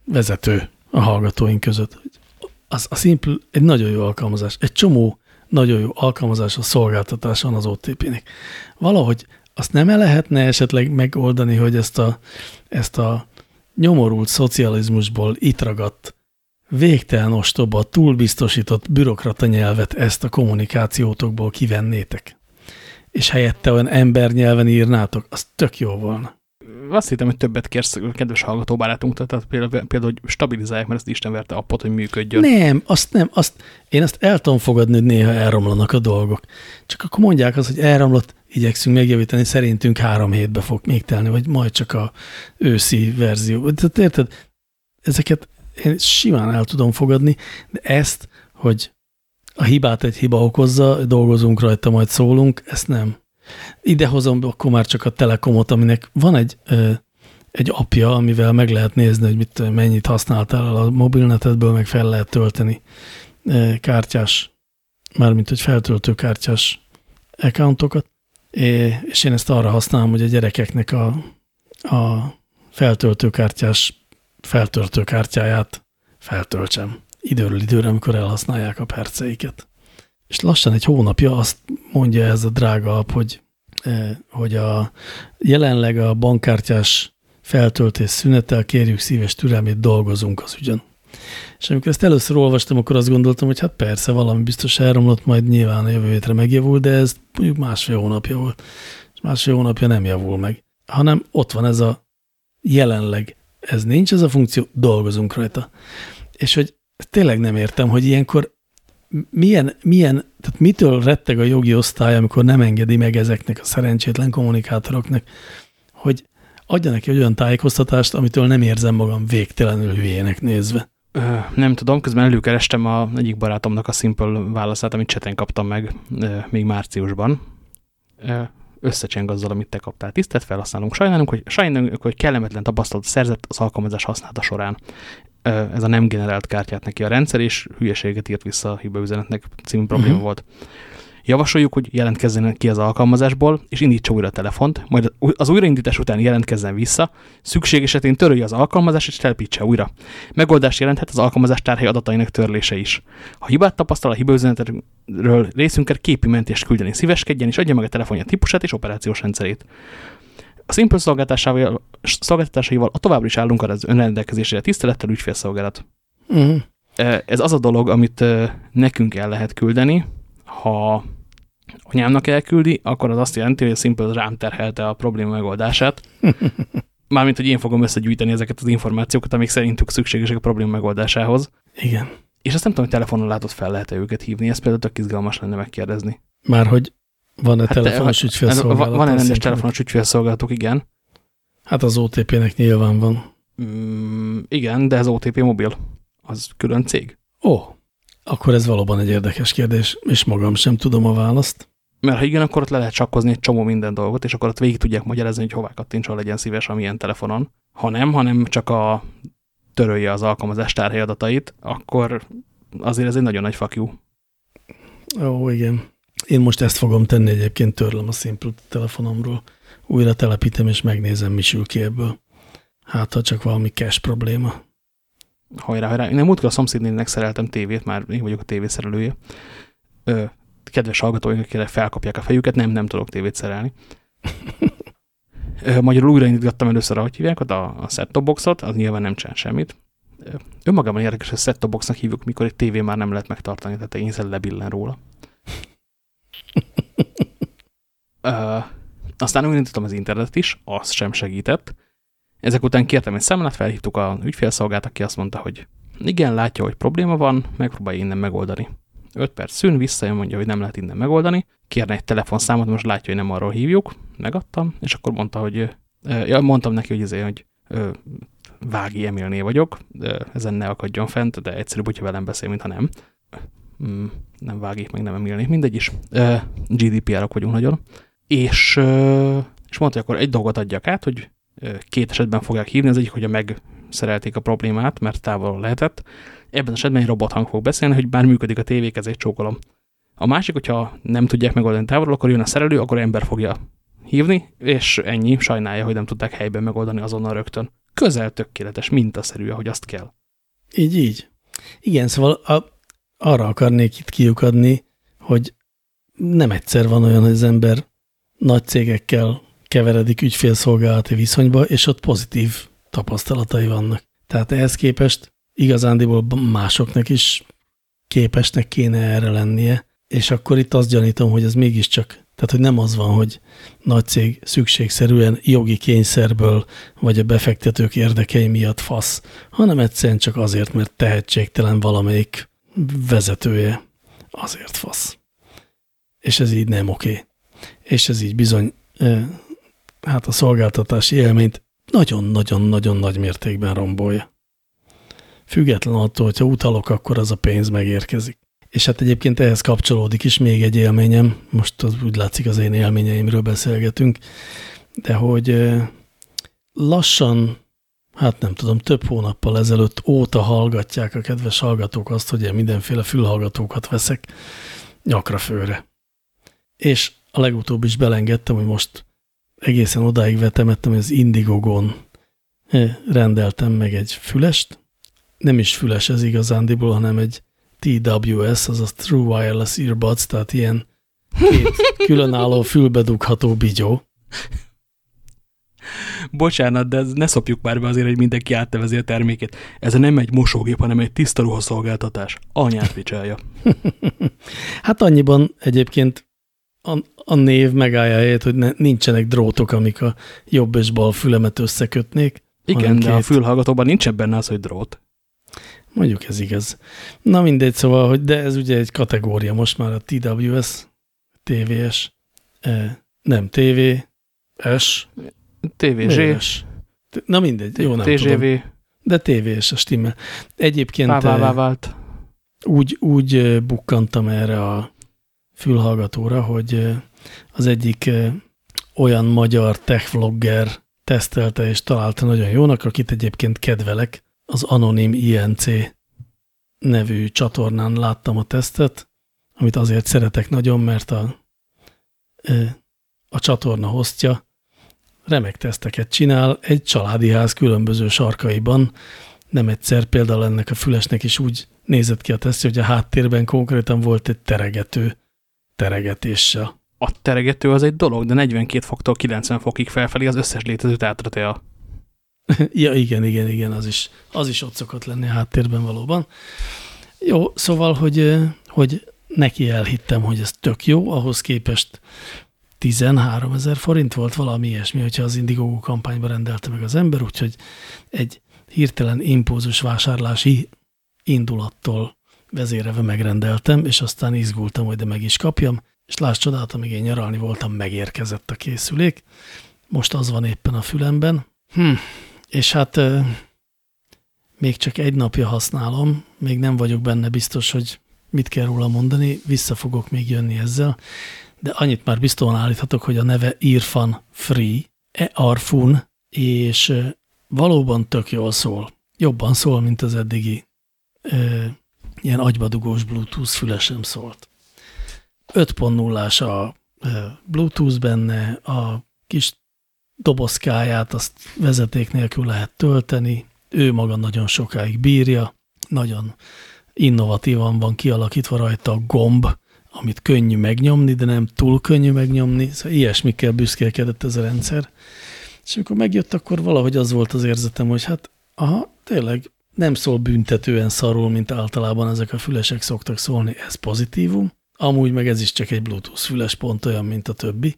Speaker 2: vezető a hallgatóink között. Az a Simple egy nagyon jó alkalmazás, egy csomó nagyon jó alkalmazás a szolgáltatás van az OTP-nek. Valahogy azt nem -e lehetne esetleg megoldani, hogy ezt a, ezt a nyomorult szocializmusból itt ragadt végtelen ostoba, túlbiztosított bürokrata nyelvet ezt a kommunikációtokból kivennétek, és helyette olyan embernyelven írnátok, az tök jó volna.
Speaker 1: Azt hittem, hogy többet kérsz kedves hallgatóbarátunktól, tehát például, például, hogy stabilizálják, mert ezt Isten verte appot, hogy működjön.
Speaker 2: Nem, azt nem, azt, én azt el tudom fogadni, hogy néha elromlanak a dolgok. Csak akkor mondják azt, hogy elromlott, igyekszünk megjavítani, szerintünk három hétbe fog még telni, vagy majd csak a őszi verzió. Tehát érted, ezeket én simán el tudom fogadni, de ezt, hogy a hibát egy hiba okozza, dolgozunk rajta, majd szólunk, ezt nem. Idehozom akkor már csak a Telekomot, aminek van egy, egy apja, amivel meg lehet nézni, hogy mit, mennyit használtál a mobilnetedből, meg fel lehet tölteni kártyás, mármint hogy feltöltő kártyás accountokat, és én ezt arra használom, hogy a gyerekeknek a, a feltöltőkártyás feltöltőkártyáját feltöltsem időről időre, amikor elhasználják a perceiket. És lassan egy hónapja azt mondja ez a drága app, hogy, eh, hogy a, jelenleg a bankkártyás feltöltés szünetel, kérjük szíves türelmét, dolgozunk az ügyön. És amikor ezt először olvastam, akkor azt gondoltam, hogy hát persze, valami biztos elromlott, majd nyilván a jövő hétre megjavul, de ez mondjuk másfél hónapja volt. És másfél hónapja nem javul meg, hanem ott van ez a jelenleg ez nincs, ez a funkció, dolgozunk rajta. És hogy tényleg nem értem, hogy ilyenkor milyen, milyen, tehát mitől retteg a jogi osztály, amikor nem engedi meg ezeknek a szerencsétlen kommunikátoroknak, hogy adjanak egy olyan tájékoztatást, amitől nem érzem magam végtelenül hülyének nézve.
Speaker 1: Ö, nem tudom, közben előkerestem a egyik barátomnak a Simple válaszát, amit cseten kaptam meg ö, még márciusban. Ö, összecseng azzal, amit te kaptál. Tisztelt felhasználunk. Sajnálunk, hogy, sajnálunk, hogy kellemetlen tapasztalat szerzett az alkalmazás használata során. Ez a nem generált kártyát neki a rendszer, és hülyeséget írt vissza a hibaüzenetnek című probléma uh mhm. -huh. volt. Javasoljuk, hogy jelentkezzen ki az alkalmazásból, és indítsa újra a telefont, majd az újraindítás után jelentkezzen vissza, szükség esetén törölje az alkalmazást és telepítse újra. Megoldást jelenthet az alkalmazás tárhely adatainak törlése is. Ha hibát tapasztal a hibaüzenetről részünket képi mentést küldeni szíveskedjen, és adja meg a telefonja típusát és operációs rendszerét. A Simple szolgáltatásaival, szolgáltatásaival a továbbra is állunk az önrendelkezésére tisztelettel ügyfélszolgálat. -huh. Ez az a dolog, amit nekünk el lehet küldeni, ha anyámnak elküldi, akkor az azt jelenti, hogy a Simple rám terhelte a probléma megoldását. (laughs) Mármint, hogy én fogom összegyűjteni ezeket az információkat, amik szerintük szükségesek a probléma megoldásához.
Speaker 2: Igen.
Speaker 1: És azt nem tudom, hogy telefonon látott fel lehet-e őket hívni, ezt például tök izgalmas lenne megkérdezni.
Speaker 2: Már hogy van-e hát telefonos hát, ügyfélszolgálat?
Speaker 1: Van-e rendes telefonos ügyfélszolgálatok, igen.
Speaker 2: Hát az OTP-nek nyilván van.
Speaker 1: Mm, igen, de ez OTP mobil. Az külön cég.
Speaker 2: Ó, akkor ez valóban egy érdekes kérdés, és magam sem tudom a választ.
Speaker 1: Mert ha igen, akkor ott le lehet csakkozni egy csomó minden dolgot, és akkor ott végig tudják magyarázni, hogy hová kattintson legyen szíves, amilyen telefonon. Ha nem, hanem csak a törölje az alkalmazás tárhely adatait, akkor azért ez egy nagyon nagy fakjú.
Speaker 2: Ó, igen. Én most ezt fogom tenni egyébként, törlöm a Simple telefonomról. Újra telepítem, és megnézem, mi sül ki ebből. Hát, ha csak valami cache probléma
Speaker 1: hajrá, hajrá. Én múltkor a szomszédnének szereltem tévét, már én vagyok a tévészerelője. Ö, kedves hallgatóink, akire felkapják a fejüket, nem, nem tudok tévét szerelni. Ö, magyarul újraindítottam először, ahogy hívják, a, a set-top boxot, az nyilván nem csinál semmit. Önmagában érdekes, hogy set-top boxnak hívjuk, mikor egy tévé már nem lehet megtartani, tehát én lebillen róla. Ö, aztán újraindítottam az internetet is, az sem segített ezek után kértem egy számlát, felhívtuk a ügyfélszolgát, aki azt mondta, hogy Igen, látja, hogy probléma van, megpróbálja innen megoldani. 5 perc szűn, visszajön, mondja, hogy nem lehet innen megoldani, kérne egy telefonszámot, most látja, hogy nem arról hívjuk, megadtam, és akkor mondta, hogy ja, mondtam neki, hogy, azért, hogy Vági Emilné vagyok, ezen ne akadjon fent, de egyszerűbb, hogyha velem beszél, mintha nem. Mm, nem Vági, meg nem Emilné, mindegy is. GDPR-ok vagyunk nagyon. És, és mondta, hogy akkor egy dolgot adjak át, hogy két esetben fogják hívni, az egyik, hogyha megszerelték a problémát, mert távol lehetett. Ebben az esetben egy robothang fog beszélni, hogy bár működik a tévék, ezért csókolom. A másik, hogyha nem tudják megoldani távolról, akkor jön a szerelő, akkor ember fogja hívni, és ennyi, sajnálja, hogy nem tudták helyben megoldani azonnal rögtön. Közel tökéletes, mintaszerű, ahogy azt kell.
Speaker 2: Így, így. Igen, szóval a, arra akarnék itt kiukadni, hogy nem egyszer van olyan, hogy az ember nagy cégekkel keveredik ügyfélszolgálati viszonyba, és ott pozitív tapasztalatai vannak. Tehát ehhez képest igazándiból másoknak is képesnek kéne erre lennie, és akkor itt azt gyanítom, hogy ez mégiscsak, tehát hogy nem az van, hogy nagy cég szükségszerűen jogi kényszerből vagy a befektetők érdekei miatt fasz, hanem egyszerűen csak azért, mert tehetségtelen valamelyik vezetője azért fasz. És ez így nem oké. És ez így bizony hát a szolgáltatási élményt nagyon-nagyon-nagyon nagy mértékben rombolja. Független attól, hogyha utalok, akkor az a pénz megérkezik. És hát egyébként ehhez kapcsolódik is még egy élményem, most az úgy látszik az én élményeimről beszélgetünk, de hogy lassan, hát nem tudom, több hónappal ezelőtt óta hallgatják a kedves hallgatók azt, hogy én mindenféle fülhallgatókat veszek nyakra főre. És a legutóbb is belengedtem, hogy most egészen odáig vetemettem, hogy az Indiegogon rendeltem meg egy fülest. Nem is füles ez igazándiból, hanem egy TWS, azaz True Wireless Earbuds, tehát ilyen két (laughs) különálló fülbedugható bigyó.
Speaker 1: Bocsánat, de ne szopjuk már be azért, hogy mindenki áttevezi a termékét. Ez nem egy mosógép, hanem egy tiszta ruhaszolgáltatás. Anyát vicsálja. (laughs)
Speaker 2: hát annyiban egyébként a, a név megállja helyét, hogy ne, nincsenek drótok, amik a jobb és bal fülemet összekötnék.
Speaker 1: Igen, de két... a fülhallgatóban nincsen benne az, hogy drót.
Speaker 2: Mondjuk ez igaz. Na mindegy, szóval, hogy de ez ugye egy kategória most már a TWS, TVS, eh, nem TV, S,
Speaker 1: TVZ,
Speaker 2: Na mindegy, jó nem
Speaker 1: TGV. tudom.
Speaker 2: De TVS a stimmel. Egyébként
Speaker 1: Pávává vált.
Speaker 2: Úgy, úgy bukkantam erre a fülhallgatóra, hogy az egyik olyan magyar tech vlogger tesztelte és találta nagyon jónak, akit egyébként kedvelek, az Anonim INC nevű csatornán láttam a tesztet, amit azért szeretek nagyon, mert a, a csatorna hostja remek teszteket csinál egy családi ház különböző sarkaiban. Nem egyszer például ennek a fülesnek is úgy nézett ki a tesztje, hogy a háttérben konkrétan volt egy teregető teregetéssel.
Speaker 1: A teregető az egy dolog, de 42 foktól 90 fokig felfelé az összes létező átratea. (laughs)
Speaker 2: ja, igen, igen, igen, az is, az is ott szokott lenni a háttérben valóban. Jó, szóval, hogy, hogy neki elhittem, hogy ez tök jó, ahhoz képest 13 ezer forint volt valami ilyesmi, hogyha az Indiegogo kampányba rendelte meg az ember, úgyhogy egy hirtelen impulzus vásárlási indulattól vezéreve megrendeltem, és aztán izgultam, hogy de meg is kapjam, és láss csodát, amíg én nyaralni voltam, megérkezett a készülék. Most az van éppen a fülemben. Hm. És hát még csak egy napja használom, még nem vagyok benne biztos, hogy mit kell róla mondani, vissza fogok még jönni ezzel, de annyit már biztosan állíthatok, hogy a neve Irfan Free, e Arfun, és valóban tök jól szól. Jobban szól, mint az eddigi ilyen agybadugós Bluetooth fülesem szólt. 5.0-ás a Bluetooth benne, a kis dobozkáját azt vezeték nélkül lehet tölteni, ő maga nagyon sokáig bírja, nagyon innovatívan van kialakítva rajta a gomb, amit könnyű megnyomni, de nem túl könnyű megnyomni, szóval ilyesmikkel büszkélkedett ez a rendszer. És amikor megjött, akkor valahogy az volt az érzetem, hogy hát aha, tényleg nem szól büntetően szarul, mint általában ezek a fülesek szoktak szólni, ez pozitívum. Amúgy meg ez is csak egy Bluetooth füles, pont olyan, mint a többi.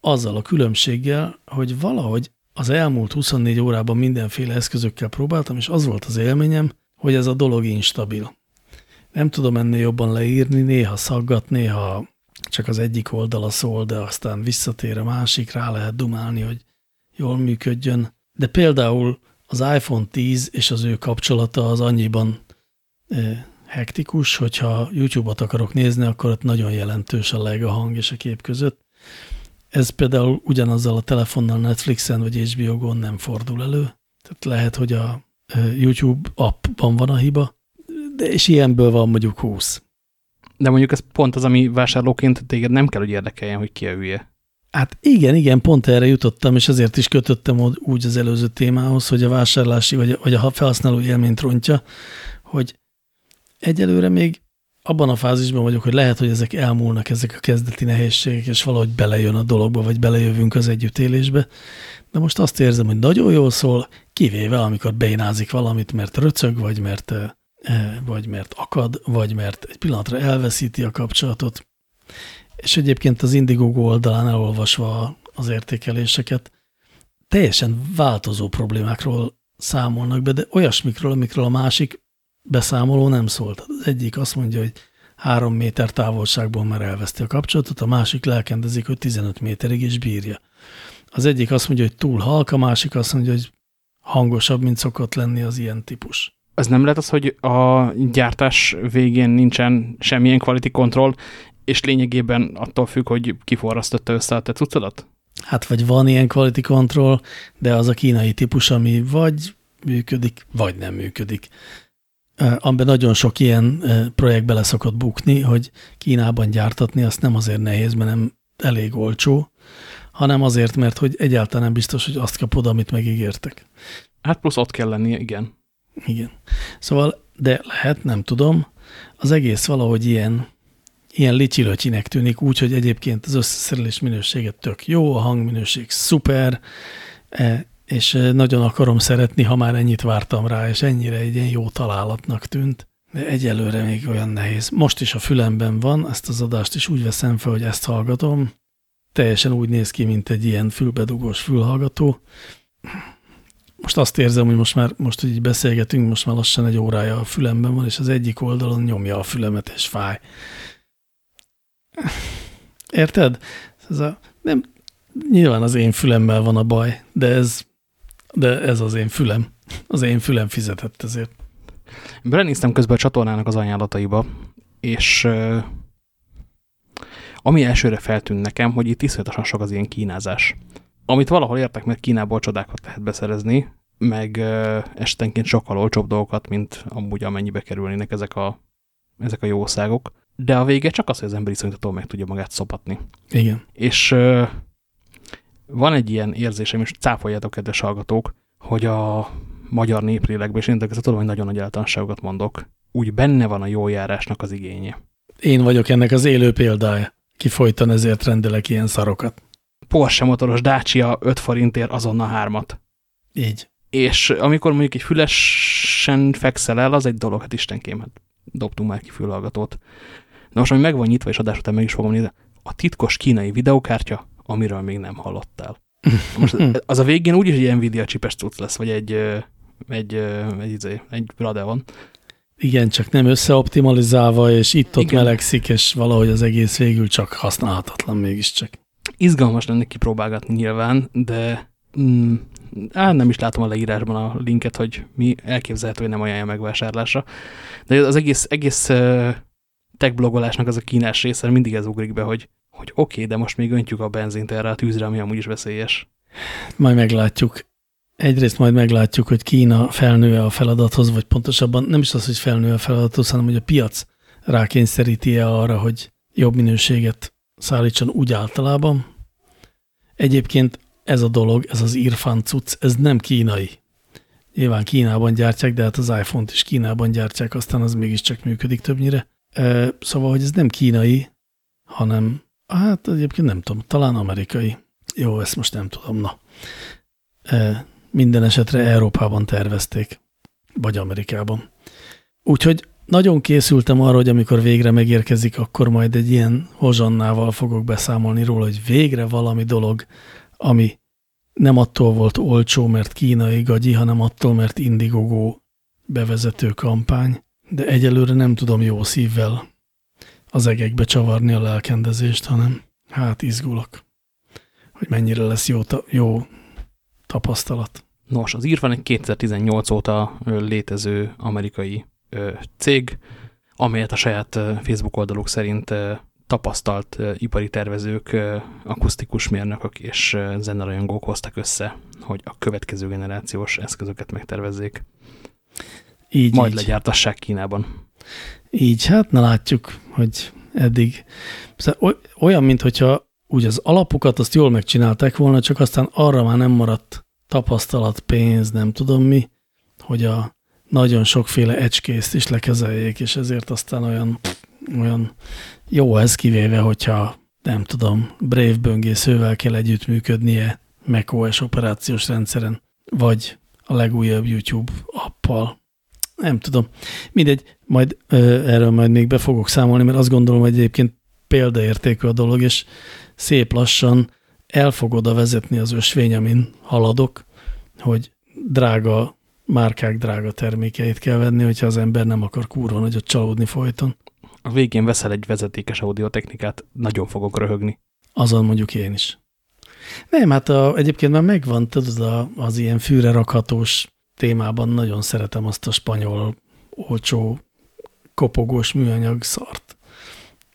Speaker 2: Azzal a különbséggel, hogy valahogy az elmúlt 24 órában mindenféle eszközökkel próbáltam, és az volt az élményem, hogy ez a dolog instabil. Nem tudom ennél jobban leírni, néha szaggat, néha csak az egyik oldala szól, de aztán visszatér a másik, rá lehet dumálni, hogy jól működjön. De például az iPhone 10 és az ő kapcsolata az annyiban hektikus, hogyha YouTube-ot akarok nézni, akkor ott nagyon jelentős a leg a hang és a kép között. Ez például ugyanazzal a telefonnal Netflixen vagy HBO-gon nem fordul elő. Tehát lehet, hogy a YouTube appban van a hiba, de és ilyenből van mondjuk 20.
Speaker 1: De mondjuk ez pont az, ami vásárlóként téged nem kell, hogy érdekeljen, hogy ki.
Speaker 2: Hát igen, igen, pont erre jutottam, és azért is kötöttem úgy az előző témához, hogy a vásárlási vagy vagy a felhasználó élményt rontja, hogy egyelőre még abban a fázisban vagyok, hogy lehet, hogy ezek elmúlnak, ezek a kezdeti nehézségek, és valahogy belejön a dologba, vagy belejövünk az együttélésbe. De most azt érzem, hogy nagyon jól szól, kivéve amikor bénázik valamit, mert röcög, vagy mert, vagy mert akad, vagy mert egy pillanatra elveszíti a kapcsolatot. És egyébként az Indiegogo oldalán elolvasva az értékeléseket, teljesen változó problémákról számolnak be, de olyasmikről, amikről a másik beszámoló nem szólt. Az egyik azt mondja, hogy három méter távolságból már elveszti a kapcsolatot, a másik lelkendezik, hogy 15 méterig is bírja. Az egyik azt mondja, hogy túl halk, a másik azt mondja, hogy hangosabb, mint szokott lenni az ilyen típus.
Speaker 1: Az nem lehet az, hogy a gyártás végén nincsen semmilyen quality control, és lényegében attól függ, hogy kiforrasztotta össze a te cuccodat?
Speaker 2: Hát vagy van ilyen quality control, de az a kínai típus, ami vagy működik, vagy nem működik amiben nagyon sok ilyen projekt bele szokott bukni, hogy Kínában gyártatni azt nem azért nehéz, mert nem elég olcsó, hanem azért, mert hogy egyáltalán nem biztos, hogy azt kapod, amit megígértek.
Speaker 1: Hát plusz ott kell lennie, igen.
Speaker 2: Igen. Szóval, de lehet, nem tudom. Az egész valahogy ilyen, ilyen lityilötyinek tűnik, úgy, hogy egyébként az összeszerelés minősége tök jó, a hangminőség szuper, e, és nagyon akarom szeretni, ha már ennyit vártam rá, és ennyire egy ilyen jó találatnak tűnt. De egyelőre még olyan nehéz. Most is a fülemben van, ezt az adást is úgy veszem fel, hogy ezt hallgatom. Teljesen úgy néz ki, mint egy ilyen fülbedugós fülhallgató. Most azt érzem, hogy most már, most, hogy így beszélgetünk, most már lassan egy órája a fülemben van, és az egyik oldalon nyomja a fülemet, és fáj. Érted? Ez a, nem, nyilván az én fülemmel van a baj, de ez de ez az én fülem. Az én fülem fizetett ezért.
Speaker 1: Belenéztem közben a csatornának az ajánlataiba, és ami elsőre feltűnt nekem, hogy itt iszonyatosan sok az ilyen kínázás. Amit valahol értek, mert Kínából csodákat lehet beszerezni, meg uh, estenként sokkal olcsóbb dolgokat, mint amúgy amennyibe kerülnének ezek a, ezek a jószágok. De a vége csak az, hogy az ember iszonyatosan meg tudja magát szopatni.
Speaker 2: Igen.
Speaker 1: És uh, van egy ilyen érzésem, és cáfoljátok, kedves hallgatók, hogy a magyar néplélekben, és én tudom, hogy nagyon nagy általánosságokat mondok, úgy benne van a jó járásnak az igénye.
Speaker 2: Én vagyok ennek az élő példája. Kifolytan ezért rendelek ilyen szarokat.
Speaker 1: Porsche motoros Dacia 5 forintért azonnal hármat.
Speaker 2: Így.
Speaker 1: És amikor mondjuk egy fülesen fekszel el, az egy dolog, hát istenkém, hát dobtunk már ki fülhallgatót. Na most, ami meg van nyitva, és adás után meg is fogom nézni, a titkos kínai videokártya amiről még nem hallottál. Most az a végén úgyis egy Nvidia csipes cucc lesz, vagy egy, egy, egy, egy, izé, egy Radeon.
Speaker 2: Igen, csak nem összeoptimalizálva, és itt-ott melegszik, és valahogy az egész végül csak használhatatlan mégiscsak.
Speaker 1: Izgalmas lenne kipróbálgatni nyilván, de mm, á, nem is látom a leírásban a linket, hogy mi elképzelhető, hogy nem ajánlja megvásárlásra. De az egész, egész tech blogolásnak az a kínás része mindig ez ugrik be, hogy hogy oké, okay, de most még öntjük a benzint erre a tűzre, ami amúgy is veszélyes.
Speaker 2: Majd meglátjuk. Egyrészt majd meglátjuk, hogy Kína felnő a feladathoz, vagy pontosabban nem is az, hogy felnő a feladathoz, hanem hogy a piac rákényszeríti-e arra, hogy jobb minőséget szállítson úgy általában. Egyébként ez a dolog, ez az Irfan cucc, ez nem kínai. Nyilván Kínában gyártják, de hát az iPhone-t is Kínában gyártják, aztán az mégiscsak működik többnyire. Szóval, hogy ez nem kínai, hanem Hát egyébként nem tudom, talán amerikai. Jó, ezt most nem tudom, na. Minden esetre Európában tervezték, vagy Amerikában. Úgyhogy nagyon készültem arra, hogy amikor végre megérkezik, akkor majd egy ilyen hozsannával fogok beszámolni róla, hogy végre valami dolog, ami nem attól volt olcsó, mert kínai gagyi, hanem attól, mert Indiegogo bevezető kampány, de egyelőre nem tudom jó szívvel az egekbe csavarni a lelkendezést, hanem hát izgulok, hogy mennyire lesz jó, ta jó tapasztalat.
Speaker 1: Nos, az írva egy 2018 óta létező amerikai ö, cég, amelyet a saját Facebook oldaluk szerint tapasztalt ipari tervezők, akusztikus mérnökök és zenarajongók hoztak össze, hogy a következő generációs eszközöket megtervezzék. Így, Majd így. legyártassák Kínában.
Speaker 2: Így, hát na látjuk, hogy eddig olyan, mintha úgy az alapokat azt jól megcsinálták volna, csak aztán arra már nem maradt tapasztalat, pénz, nem tudom mi, hogy a nagyon sokféle ecskészt is lekezeljék, és ezért aztán olyan, olyan jó ez kivéve, hogyha nem tudom, Brave böngészővel kell együttműködnie macOS operációs rendszeren, vagy a legújabb YouTube appal. Nem tudom. Mindegy, majd ö, erről majd még be fogok számolni, mert azt gondolom, hogy egyébként példaértékű a dolog, és szép lassan el fog oda vezetni az ösvény, amin haladok, hogy drága márkák drága termékeit kell venni, hogyha az ember nem akar kurva nagyot csalódni folyton.
Speaker 1: A végén veszel egy vezetékes audiotechnikát, nagyon fogok röhögni.
Speaker 2: Azon mondjuk én is. Nem, hát a, egyébként már megvan, tudod, a, az ilyen fűre rakhatós témában nagyon szeretem azt a spanyol olcsó kopogós műanyag szart.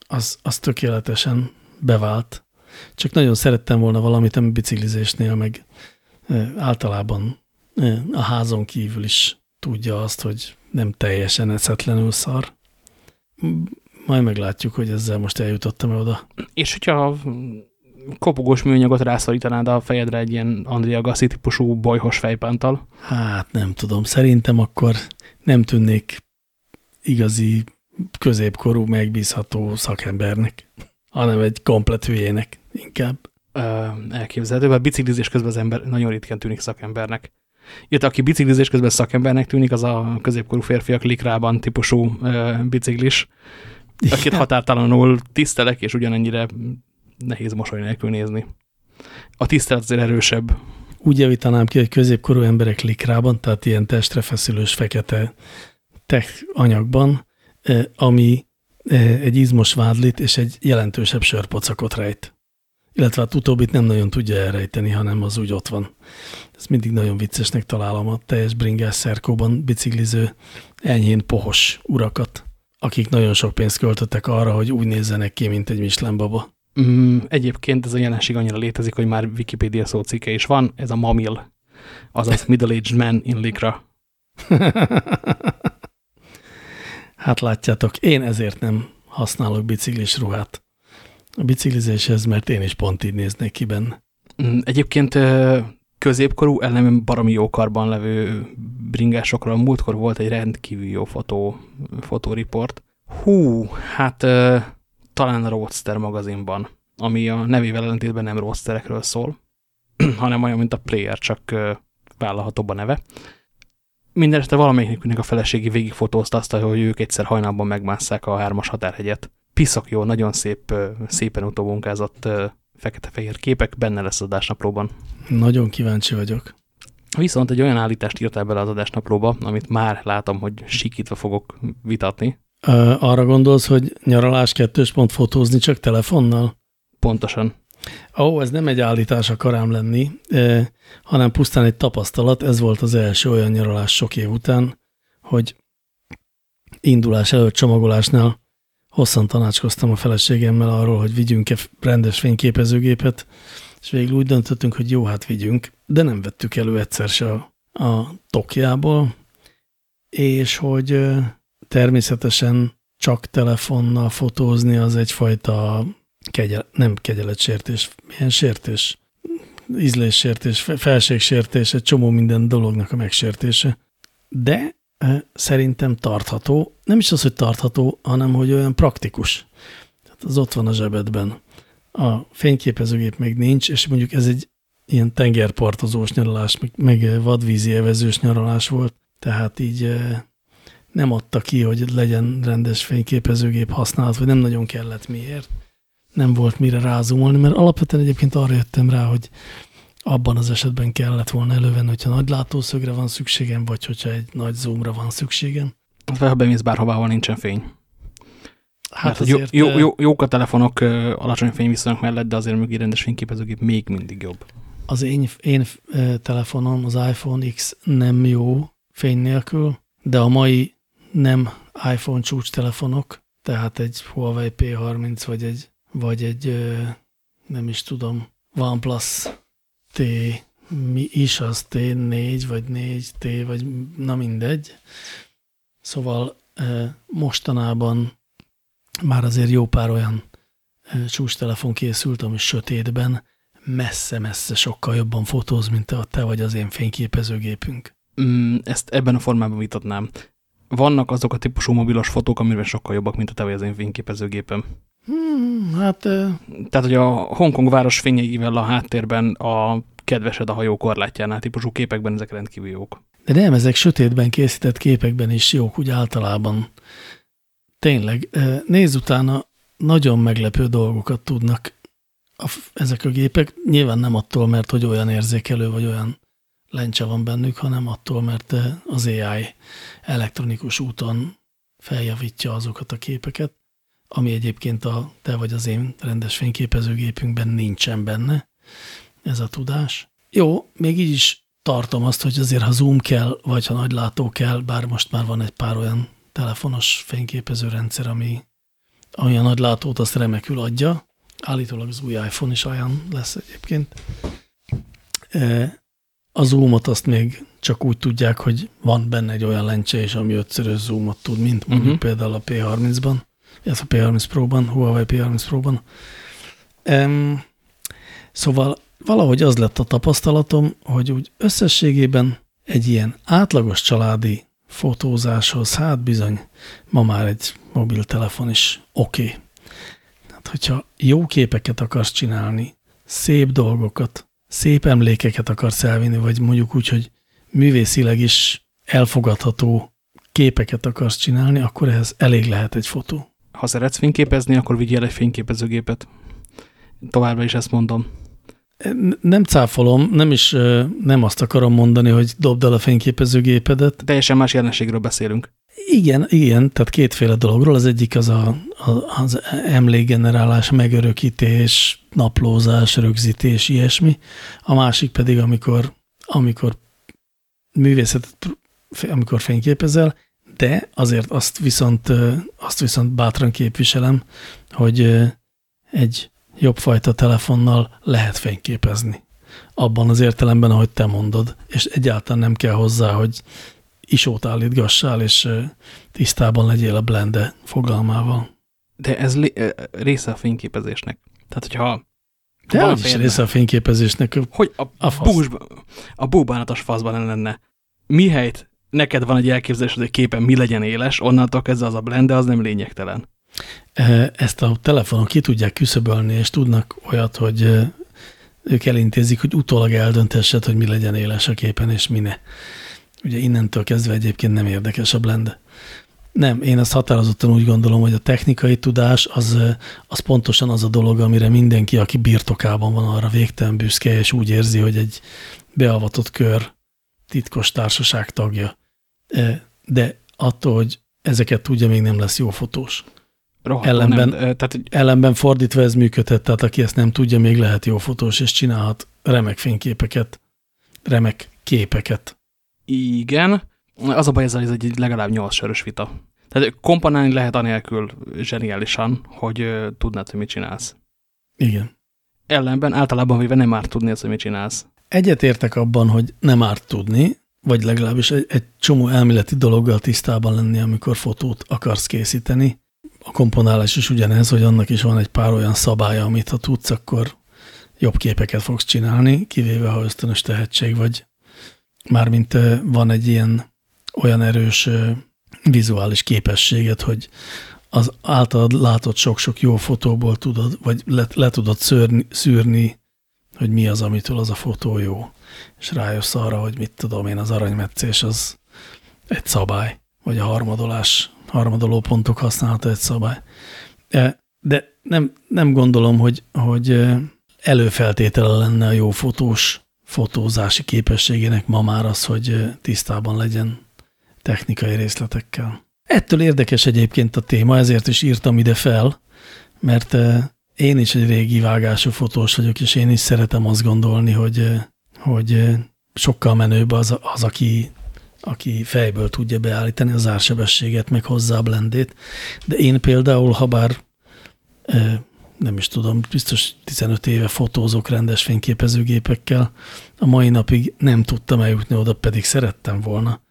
Speaker 2: Az, az tökéletesen bevált. Csak nagyon szerettem volna valamit, ami biciklizésnél, meg általában a házon kívül is tudja azt, hogy nem teljesen eszetlenül szar. Majd meglátjuk, hogy ezzel most eljutottam -e oda.
Speaker 1: És hogyha kopogós műanyagot rászorítanád a fejedre egy ilyen Andrea Gassi típusú bolyhos fejpántal?
Speaker 2: Hát nem tudom, szerintem akkor nem tűnnék igazi középkorú, megbízható szakembernek, hanem egy komplet hülyének inkább.
Speaker 1: Ö, elképzelhető, mert biciklizés közben az ember nagyon ritkán tűnik szakembernek. Jött, aki biciklizés közben szakembernek tűnik, az a középkorú férfiak likrában típusú ö, biciklis, akit határtalanul tisztelek, és ugyanennyire nehéz mosoly nélkül nézni. A tisztelet azért erősebb.
Speaker 2: Úgy javítanám ki, hogy középkorú emberek likrában, tehát ilyen testre feszülős fekete tech anyagban, ami egy izmos vádlit és egy jelentősebb sörpocakot rejt illetve hát utóbbit nem nagyon tudja elrejteni, hanem az úgy ott van. Ez mindig nagyon viccesnek találom a teljes bringás szerkóban bicikliző, enyhén pohos urakat, akik nagyon sok pénzt költöttek arra, hogy úgy nézzenek ki, mint egy Michelin baba.
Speaker 1: Mm, egyébként ez a jelenség annyira létezik, hogy már Wikipedia szócike is van, ez a mamil, azaz middle-aged man in likra. (laughs)
Speaker 2: hát látjátok, én ezért nem használok biciklis ruhát a biciklizéshez, mert én is pont így néznék ki benne.
Speaker 1: Mm, egyébként középkorú, ellenben baromi jó karban levő bringásokról múltkor volt egy rendkívül jó fotó, fotóriport. Hú, hát talán a Roadster magazinban, ami a nevével ellentétben nem Roadsterekről szól, (clears throat) hanem olyan, mint a Player, csak vállalhatóbb a neve. Mindenesetre valamelyiknek a feleségi végigfotózta azt, hogy ők egyszer hajnalban megmásszák a hármas határhegyet piszak jó, nagyon szép, szépen utómunkázott fekete-fehér képek, benne lesz az adásnaplóban.
Speaker 2: Nagyon kíváncsi vagyok.
Speaker 1: Viszont egy olyan állítást írtál bele az adásnaplóba, amit már látom, hogy sikítva fogok vitatni.
Speaker 2: Arra gondolsz, hogy nyaralás kettős pont fotózni csak telefonnal?
Speaker 1: Pontosan.
Speaker 2: Ó, ez nem egy állítás akarám lenni, eh, hanem pusztán egy tapasztalat. Ez volt az első olyan nyaralás sok év után, hogy indulás előtt csomagolásnál hosszan tanácskoztam a feleségemmel arról, hogy vigyünk-e rendes fényképezőgépet, és végül úgy döntöttünk, hogy jó, hát vigyünk, de nem vettük elő egyszer se a, a tokjából, és hogy természetesen csak telefonnal fotózni az egyfajta kegyel, nem kegyeletsértés, milyen sértés, ízléssértés, felségsértés, egy csomó minden dolognak a megsértése. De szerintem tartható. Nem is az, hogy tartható, hanem hogy olyan praktikus. Tehát az ott van a zsebedben. A fényképezőgép még nincs, és mondjuk ez egy ilyen tengerpartozós nyaralás, meg, meg vadvízi evezős nyaralás volt, tehát így nem adta ki, hogy legyen rendes fényképezőgép használat, vagy nem nagyon kellett miért. Nem volt mire rázumolni, mert alapvetően egyébként arra jöttem rá, hogy abban az esetben kellett volna elővenni, hogyha nagy látószögre van szükségem, vagy hogyha egy nagy zoomra van szükségem.
Speaker 1: Vagy ha bemész bárhová, ahol nincsen fény.
Speaker 2: Hát
Speaker 1: Mert,
Speaker 2: azért,
Speaker 1: jó, jó, jó, jók a telefonok alacsony fényviszonyok mellett, de azért mögé rendes fényképezőgép még mindig jobb.
Speaker 2: Az én, én telefonom, az iPhone X nem jó fény nélkül, de a mai nem iPhone csúcs telefonok, tehát egy Huawei P30 vagy egy, vagy egy nem is tudom, OnePlus T, mi is az T4 vagy 4T, vagy na mindegy. Szóval mostanában már azért jó pár olyan csúcs telefon készült, ami sötétben messze-messze sokkal jobban fotóz, mint a te vagy az én fényképezőgépünk.
Speaker 1: Mm, ezt ebben a formában vitatnám. Vannak azok a típusú mobilos fotók, amiben sokkal jobbak, mint a te vagy az én fényképezőgépem.
Speaker 2: Hmm, hát...
Speaker 1: Tehát, hogy a Hongkong város fényeivel a háttérben a kedvesed a hajó korlátjánál típusú képekben ezek rendkívül jók.
Speaker 2: De nem, ezek sötétben készített képekben is jók, úgy általában. Tényleg, nézz utána, nagyon meglepő dolgokat tudnak a, ezek a gépek. Nyilván nem attól, mert hogy olyan érzékelő, vagy olyan lencse van bennük, hanem attól, mert az AI elektronikus úton feljavítja azokat a képeket, ami egyébként a te vagy az én rendes fényképezőgépünkben nincsen benne, ez a tudás. Jó, még így is tartom azt, hogy azért ha zoom kell, vagy ha nagy látó kell, bár most már van egy pár olyan telefonos fényképező rendszer, ami, ami a nagy látót azt remekül adja. Állítólag az új iPhone is olyan lesz egyébként. A zoomot azt még csak úgy tudják, hogy van benne egy olyan lencse is, ami ötszörös zoomot tud, mint mondjuk uh -huh. például a P30-ban, ez a P30 Pro-ban, Huawei P30 Pro-ban. Um, szóval valahogy az lett a tapasztalatom, hogy úgy összességében egy ilyen átlagos családi fotózáshoz, hát bizony, ma már egy mobiltelefon is oké. Okay. Hát, hogyha jó képeket akarsz csinálni, szép dolgokat, szép emlékeket akarsz elvinni, vagy mondjuk úgy, hogy művészileg is elfogadható képeket akarsz csinálni, akkor ehhez elég lehet egy fotó.
Speaker 1: Ha szeretsz fényképezni, akkor vigyél egy fényképezőgépet. Továbbra is ezt mondom.
Speaker 2: Nem cáfolom, nem is nem azt akarom mondani, hogy dobd el a fényképezőgépedet.
Speaker 1: Teljesen más jelenségről beszélünk.
Speaker 2: Igen, igen, tehát kétféle dologról. Az egyik az a, az emlékgenerálás, megörökítés, naplózás, rögzítés, ilyesmi. A másik pedig, amikor, amikor művészetet, amikor fényképezel, de azért azt viszont, azt viszont bátran képviselem, hogy egy jobbfajta telefonnal lehet fényképezni. Abban az értelemben, ahogy te mondod, és egyáltalán nem kell hozzá, hogy isót állítgassál, és tisztában legyél a blende fogalmával.
Speaker 1: De ez része a fényképezésnek. Tehát, hogyha
Speaker 2: de van is része a fényképezésnek.
Speaker 1: Hogy a, a, bús, a búbánatos faszban nem lenne. Mihelyt neked van egy elképzelés, hogy képen mi legyen éles, onnantól kezdve az a blende, az nem lényegtelen.
Speaker 2: Ezt a telefonok ki tudják küszöbölni, és tudnak olyat, hogy ők elintézik, hogy utólag eldöntessed, hogy mi legyen éles a képen, és mi ne. Ugye innentől kezdve egyébként nem érdekes a blende. Nem, én azt határozottan úgy gondolom, hogy a technikai tudás az, az pontosan az a dolog, amire mindenki, aki birtokában van, arra végtelen büszke, és úgy érzi, hogy egy beavatott kör titkos társaság tagja. De attól, hogy ezeket tudja, még nem lesz jó fotós.
Speaker 1: Rohadt,
Speaker 2: ellenben, nem, tehát, ellenben fordítva ez működhet, tehát aki ezt nem tudja, még lehet jó fotós, és csinálhat remek fényképeket, remek képeket.
Speaker 1: Igen. Az a baj ez egy legalább nyolc sörös vita. Tehát komponálni lehet anélkül zseniálisan, hogy tudnád, hogy mit csinálsz.
Speaker 2: Igen.
Speaker 1: Ellenben általában véve nem árt tudni azt, hogy mit csinálsz.
Speaker 2: Egyetértek abban, hogy nem árt tudni, vagy legalábbis egy, egy csomó elméleti dologgal tisztában lenni, amikor fotót akarsz készíteni. A komponálás is ugyanez, hogy annak is van egy pár olyan szabálya, amit ha tudsz, akkor jobb képeket fogsz csinálni, kivéve ha ösztönös tehetség vagy. Mármint van egy ilyen olyan erős vizuális képességet, hogy az általad látott sok-sok jó fotóból tudod, vagy le, le tudod szűrni, szűrni, hogy mi az, amitől az a fotó jó. És rájössz arra, hogy mit tudom én, az aranymetszés az egy szabály, vagy a harmadolás, harmadoló pontok használata egy szabály. E, de nem, nem gondolom, hogy, hogy előfeltétele lenne a jó fotós fotózási képességének ma már az, hogy tisztában legyen technikai részletekkel. Ettől érdekes egyébként a téma, ezért is írtam ide fel, mert én is egy régi vágású fotós vagyok, és én is szeretem azt gondolni, hogy, hogy sokkal menőbb az, az aki, aki fejből tudja beállítani az ársebességet, meg hozzá a blendét. De én például, ha bár nem is tudom, biztos 15 éve fotózok rendes fényképezőgépekkel, a mai napig nem tudtam eljutni oda, pedig szerettem volna,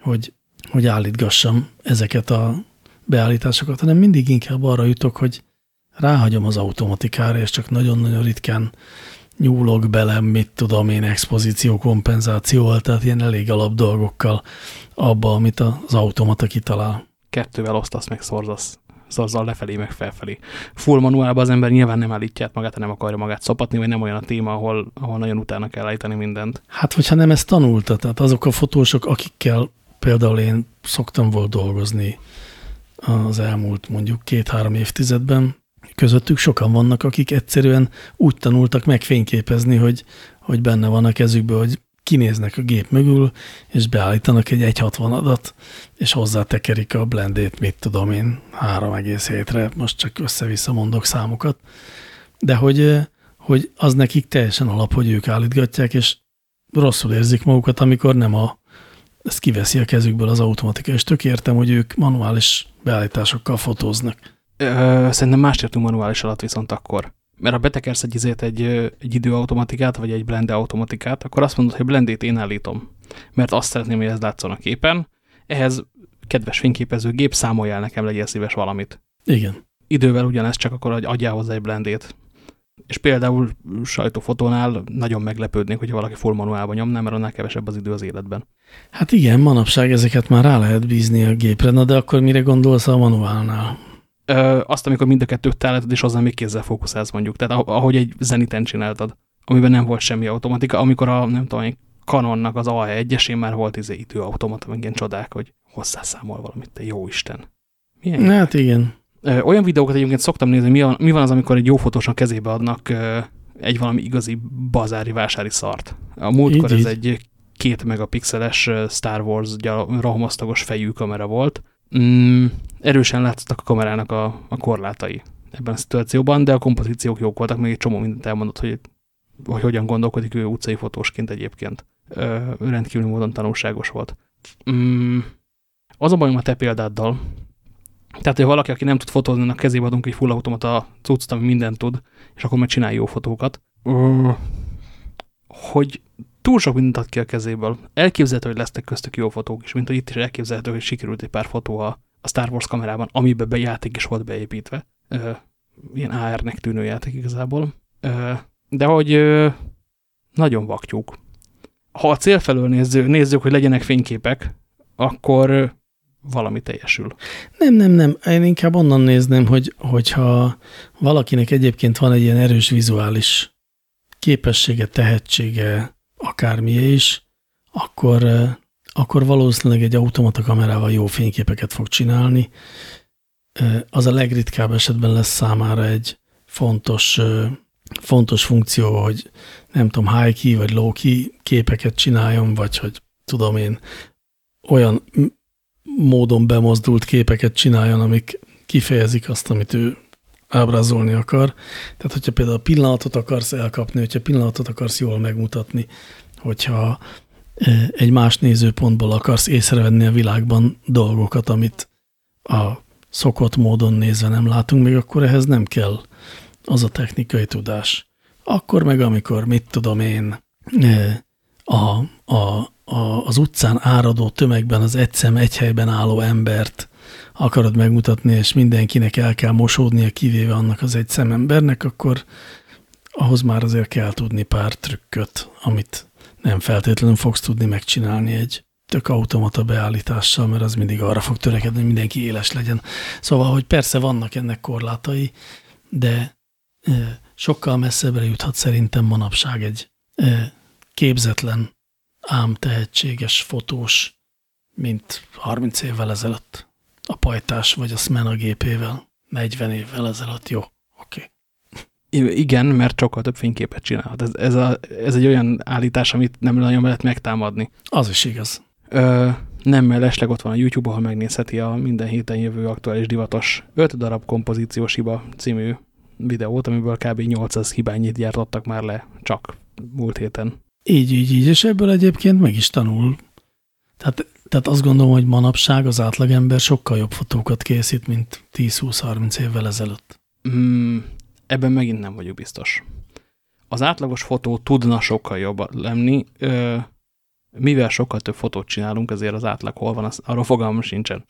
Speaker 2: hogy, hogy állítgassam ezeket a beállításokat, hanem mindig inkább arra jutok, hogy ráhagyom az automatikára, és csak nagyon-nagyon ritkán nyúlok bele, mit tudom én, expozíció kompenzációval, tehát ilyen elég alap dolgokkal abba, amit az automata kitalál.
Speaker 1: Kettővel osztasz, meg szorzasz szorzal lefelé, meg felfelé. Full manuálban az ember nyilván nem állítja magát, ha nem akarja magát szopatni, vagy nem olyan a téma, ahol, ahol nagyon utána kell állítani mindent.
Speaker 2: Hát, hogyha nem ezt tanulta, tehát azok a fotósok, akikkel például én szoktam volt dolgozni az elmúlt mondjuk két-három évtizedben, közöttük sokan vannak, akik egyszerűen úgy tanultak megfényképezni, hogy, hogy benne van a kezükben, hogy kinéznek a gép mögül, és beállítanak egy 1.60 adat, és hozzátekerik a blendét, mit tudom én, 3,7-re, most csak össze-vissza mondok számokat, de hogy, hogy az nekik teljesen alap, hogy ők állítgatják, és rosszul érzik magukat, amikor nem a, ezt kiveszi a kezükből az automatika, és tök értem, hogy ők manuális beállításokkal fotóznak.
Speaker 1: Ö, szerintem más értünk manuális alatt viszont akkor. Mert ha betekersz egy, izét, egy, egy időautomatikát, vagy egy blende automatikát, akkor azt mondod, hogy blendét én állítom. Mert azt szeretném, hogy ez látszon a képen. Ehhez kedves fényképező gép számoljál nekem, legyen szíves valamit.
Speaker 2: Igen.
Speaker 1: Idővel ugyanez, csak akkor adjál hozzá egy blendét. És például sajtófotónál nagyon meglepődnék, hogyha valaki full manuálban nyomná, mert annál kevesebb az idő az életben.
Speaker 2: Hát igen, manapság ezeket már rá lehet bízni a gépre, na de akkor mire gondolsz a manuálnál?
Speaker 1: Ö, azt, amikor mind a kettőt tállítod, és hozzá még kézzel fókuszálsz mondjuk. Tehát ahogy egy zeniten csináltad, amiben nem volt semmi automatika, amikor a, nem tudom, egy Canonnak az A1-esén már volt izé időautomata, meg ilyen csodák, hogy hozzászámol valamit, te jó Isten.
Speaker 2: Milyen hát igen.
Speaker 1: Olyan videókat egyébként szoktam nézni, mi, a, mi van az, amikor egy jó fotósnak kezébe adnak egy valami igazi bazári vásári szart. A múltkor így, ez így. egy két megapixeles Star Wars rohamosztagos fejű kamera volt. Mm, erősen látszottak a kamerának a, a korlátai ebben a szituációban, de a kompozíciók jók voltak, még egy csomó mindent elmondott, hogy, hogy hogyan gondolkodik ő utcai fotósként egyébként. Ö, rendkívül módon tanulságos volt. Mm, az a bajom a te példáddal, tehát, hogy valaki, aki nem tud fotózni, a kezébe adunk egy full automata cuccot, ami mindent tud, és akkor meg csinálja jó fotókat. Hogy túl sok mindent ad ki a kezéből. Elképzelhető, hogy lesznek köztük jó fotók is, mint hogy itt is elképzelhető, hogy sikerült egy pár fotó a, a Star Wars kamerában, amiben be játék is volt beépítve. Ö, ilyen AR-nek tűnő játék igazából. Ö, de hogy ö, nagyon vaktyúk. Ha a cél felől nézzük, nézzük, hogy legyenek fényképek, akkor valami teljesül.
Speaker 2: Nem, nem, nem. Én inkább onnan nézném, hogy, hogyha valakinek egyébként van egy ilyen erős vizuális képessége, tehetsége, akármilyen is, akkor, akkor valószínűleg egy automata kamerával jó fényképeket fog csinálni. Az a legritkább esetben lesz számára egy fontos, fontos funkció, hogy nem tudom, high key vagy low key képeket csináljon, vagy hogy tudom én, olyan módon bemozdult képeket csináljon, amik kifejezik azt, amit ő ábrázolni akar. Tehát, hogyha például pillanatot akarsz elkapni, hogyha pillanatot akarsz jól megmutatni, hogyha e, egy más nézőpontból akarsz észrevenni a világban dolgokat, amit a szokott módon nézve nem látunk még, akkor ehhez nem kell az a technikai tudás. Akkor meg, amikor, mit tudom én, e, a, a, a, az utcán áradó tömegben az egyszem egy helyben álló embert akarod megmutatni, és mindenkinek el kell mosódnia, kivéve annak az egy szemembernek, akkor ahhoz már azért kell tudni pár trükköt, amit nem feltétlenül fogsz tudni megcsinálni egy tök automata beállítással, mert az mindig arra fog törekedni, hogy mindenki éles legyen. Szóval, hogy persze vannak ennek korlátai, de sokkal messzebbre juthat szerintem manapság egy képzetlen ám tehetséges fotós, mint 30 évvel ezelőtt. A pajtás vagy a Smena gépével, 40 évvel ezelőtt, jó, oké. Okay.
Speaker 1: Igen, mert sokkal több fényképet csinálhat. Ez, ez, a, ez egy olyan állítás, amit nem nagyon lehet megtámadni.
Speaker 2: Az is igaz.
Speaker 1: Ö, nem mellesleg ott van a YouTube, ahol megnézheti a minden héten jövő aktuális divatos 5 darab kompozíciós hiba című videót, amiből kb. 800 hibányit gyártottak már le csak múlt héten.
Speaker 2: Így, így, így, és ebből egyébként meg is tanul. Tehát, tehát azt gondolom, hogy manapság az átlagember sokkal jobb fotókat készít, mint 10-20-30 évvel ezelőtt.
Speaker 1: Mm, ebben megint nem vagyok biztos. Az átlagos fotó tudna sokkal jobb lenni, ö, mivel sokkal több fotót csinálunk, ezért az átlag hol van, az, arról fogalmam sincsen.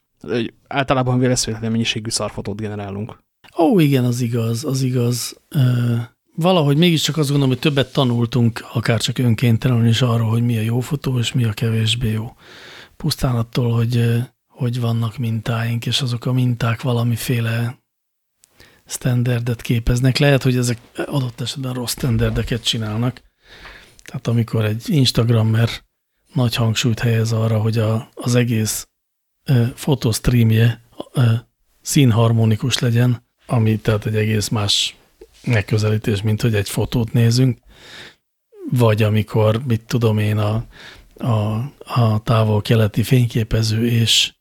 Speaker 1: Általában véleszvéletlen mennyiségű szarfotót generálunk.
Speaker 2: Ó, igen, az igaz, az igaz. Ö, valahogy mégiscsak azt gondolom, hogy többet tanultunk, akár csak önkéntelenül is arról, hogy mi a jó fotó, és mi a kevésbé jó. Pusztán attól, hogy, hogy vannak mintáink, és azok a minták valamiféle standardet képeznek. Lehet, hogy ezek adott esetben rossz standardeket csinálnak. Tehát amikor egy Instagrammer nagy hangsúlyt helyez arra, hogy a, az egész e, fotostreamje e, színharmonikus legyen, ami tehát egy egész más megközelítés, mint hogy egy fotót nézünk, vagy amikor, mit tudom én, a, a, a távol-keleti fényképező és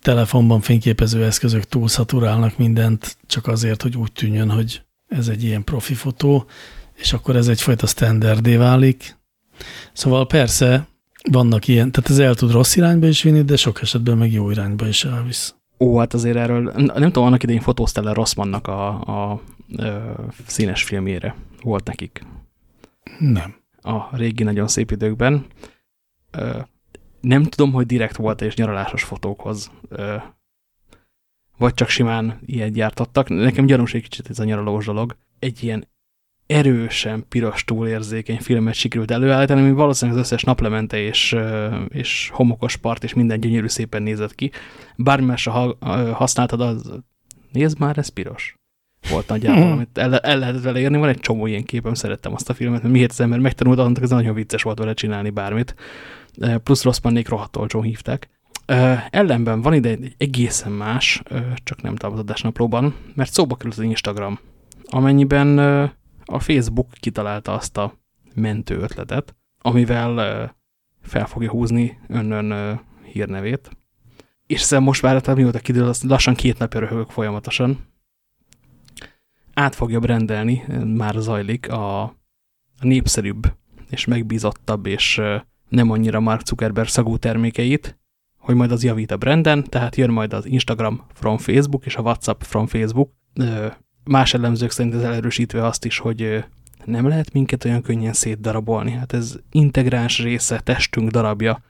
Speaker 2: telefonban fényképező eszközök túlszaturálnak mindent, csak azért, hogy úgy tűnjön, hogy ez egy ilyen profi fotó, és akkor ez egyfajta standardé válik. Szóval persze vannak ilyen, tehát ez el tud rossz irányba is vinni, de sok esetben meg jó irányba is elvisz.
Speaker 1: Ó, hát azért erről, nem tudom, annak idején fotóztál le Rossmannnak a, a, a színes filmjére. Volt nekik.
Speaker 2: Nem.
Speaker 1: A régi nagyon szép időkben. Nem tudom, hogy direkt volt és nyaralásos fotókhoz. Vagy csak simán ilyet gyártottak. Nekem gyanús egy kicsit ez a nyaralós dolog. Egy ilyen erősen piros túlérzékeny filmet sikerült előállítani, ami valószínűleg az összes naplemente és, és homokos part és minden gyönyörű szépen nézett ki. Bármi másra használtad, az nézd már, ez piros. Volt nagyjából, hmm. amit el, el lehetett vele érni. Van egy csomó ilyen képem, szerettem azt a filmet, mert miért az ember megtanult, annak ez nagyon vicces volt vele csinálni bármit. Plusz Rossmannék rohadt olcsón hívták. Ellenben van ide egy egészen más, csak nem támadás naplóban, mert szóba került az Instagram, amennyiben a Facebook kitalálta azt a mentő ötletet, amivel fel fogja húzni önnön hírnevét. És szerintem most tehát mióta kiderül, lassan két napja röhögök folyamatosan. Át fogja rendelni, már zajlik a népszerűbb és megbízottabb és nem annyira Mark Zuckerberg szagú termékeit, hogy majd az javít a branden, tehát jön majd az Instagram from Facebook és a WhatsApp from Facebook más elemzők szerint ez elerősítve azt is, hogy nem lehet minket olyan könnyen szétdarabolni. Hát ez integráns része, testünk darabja,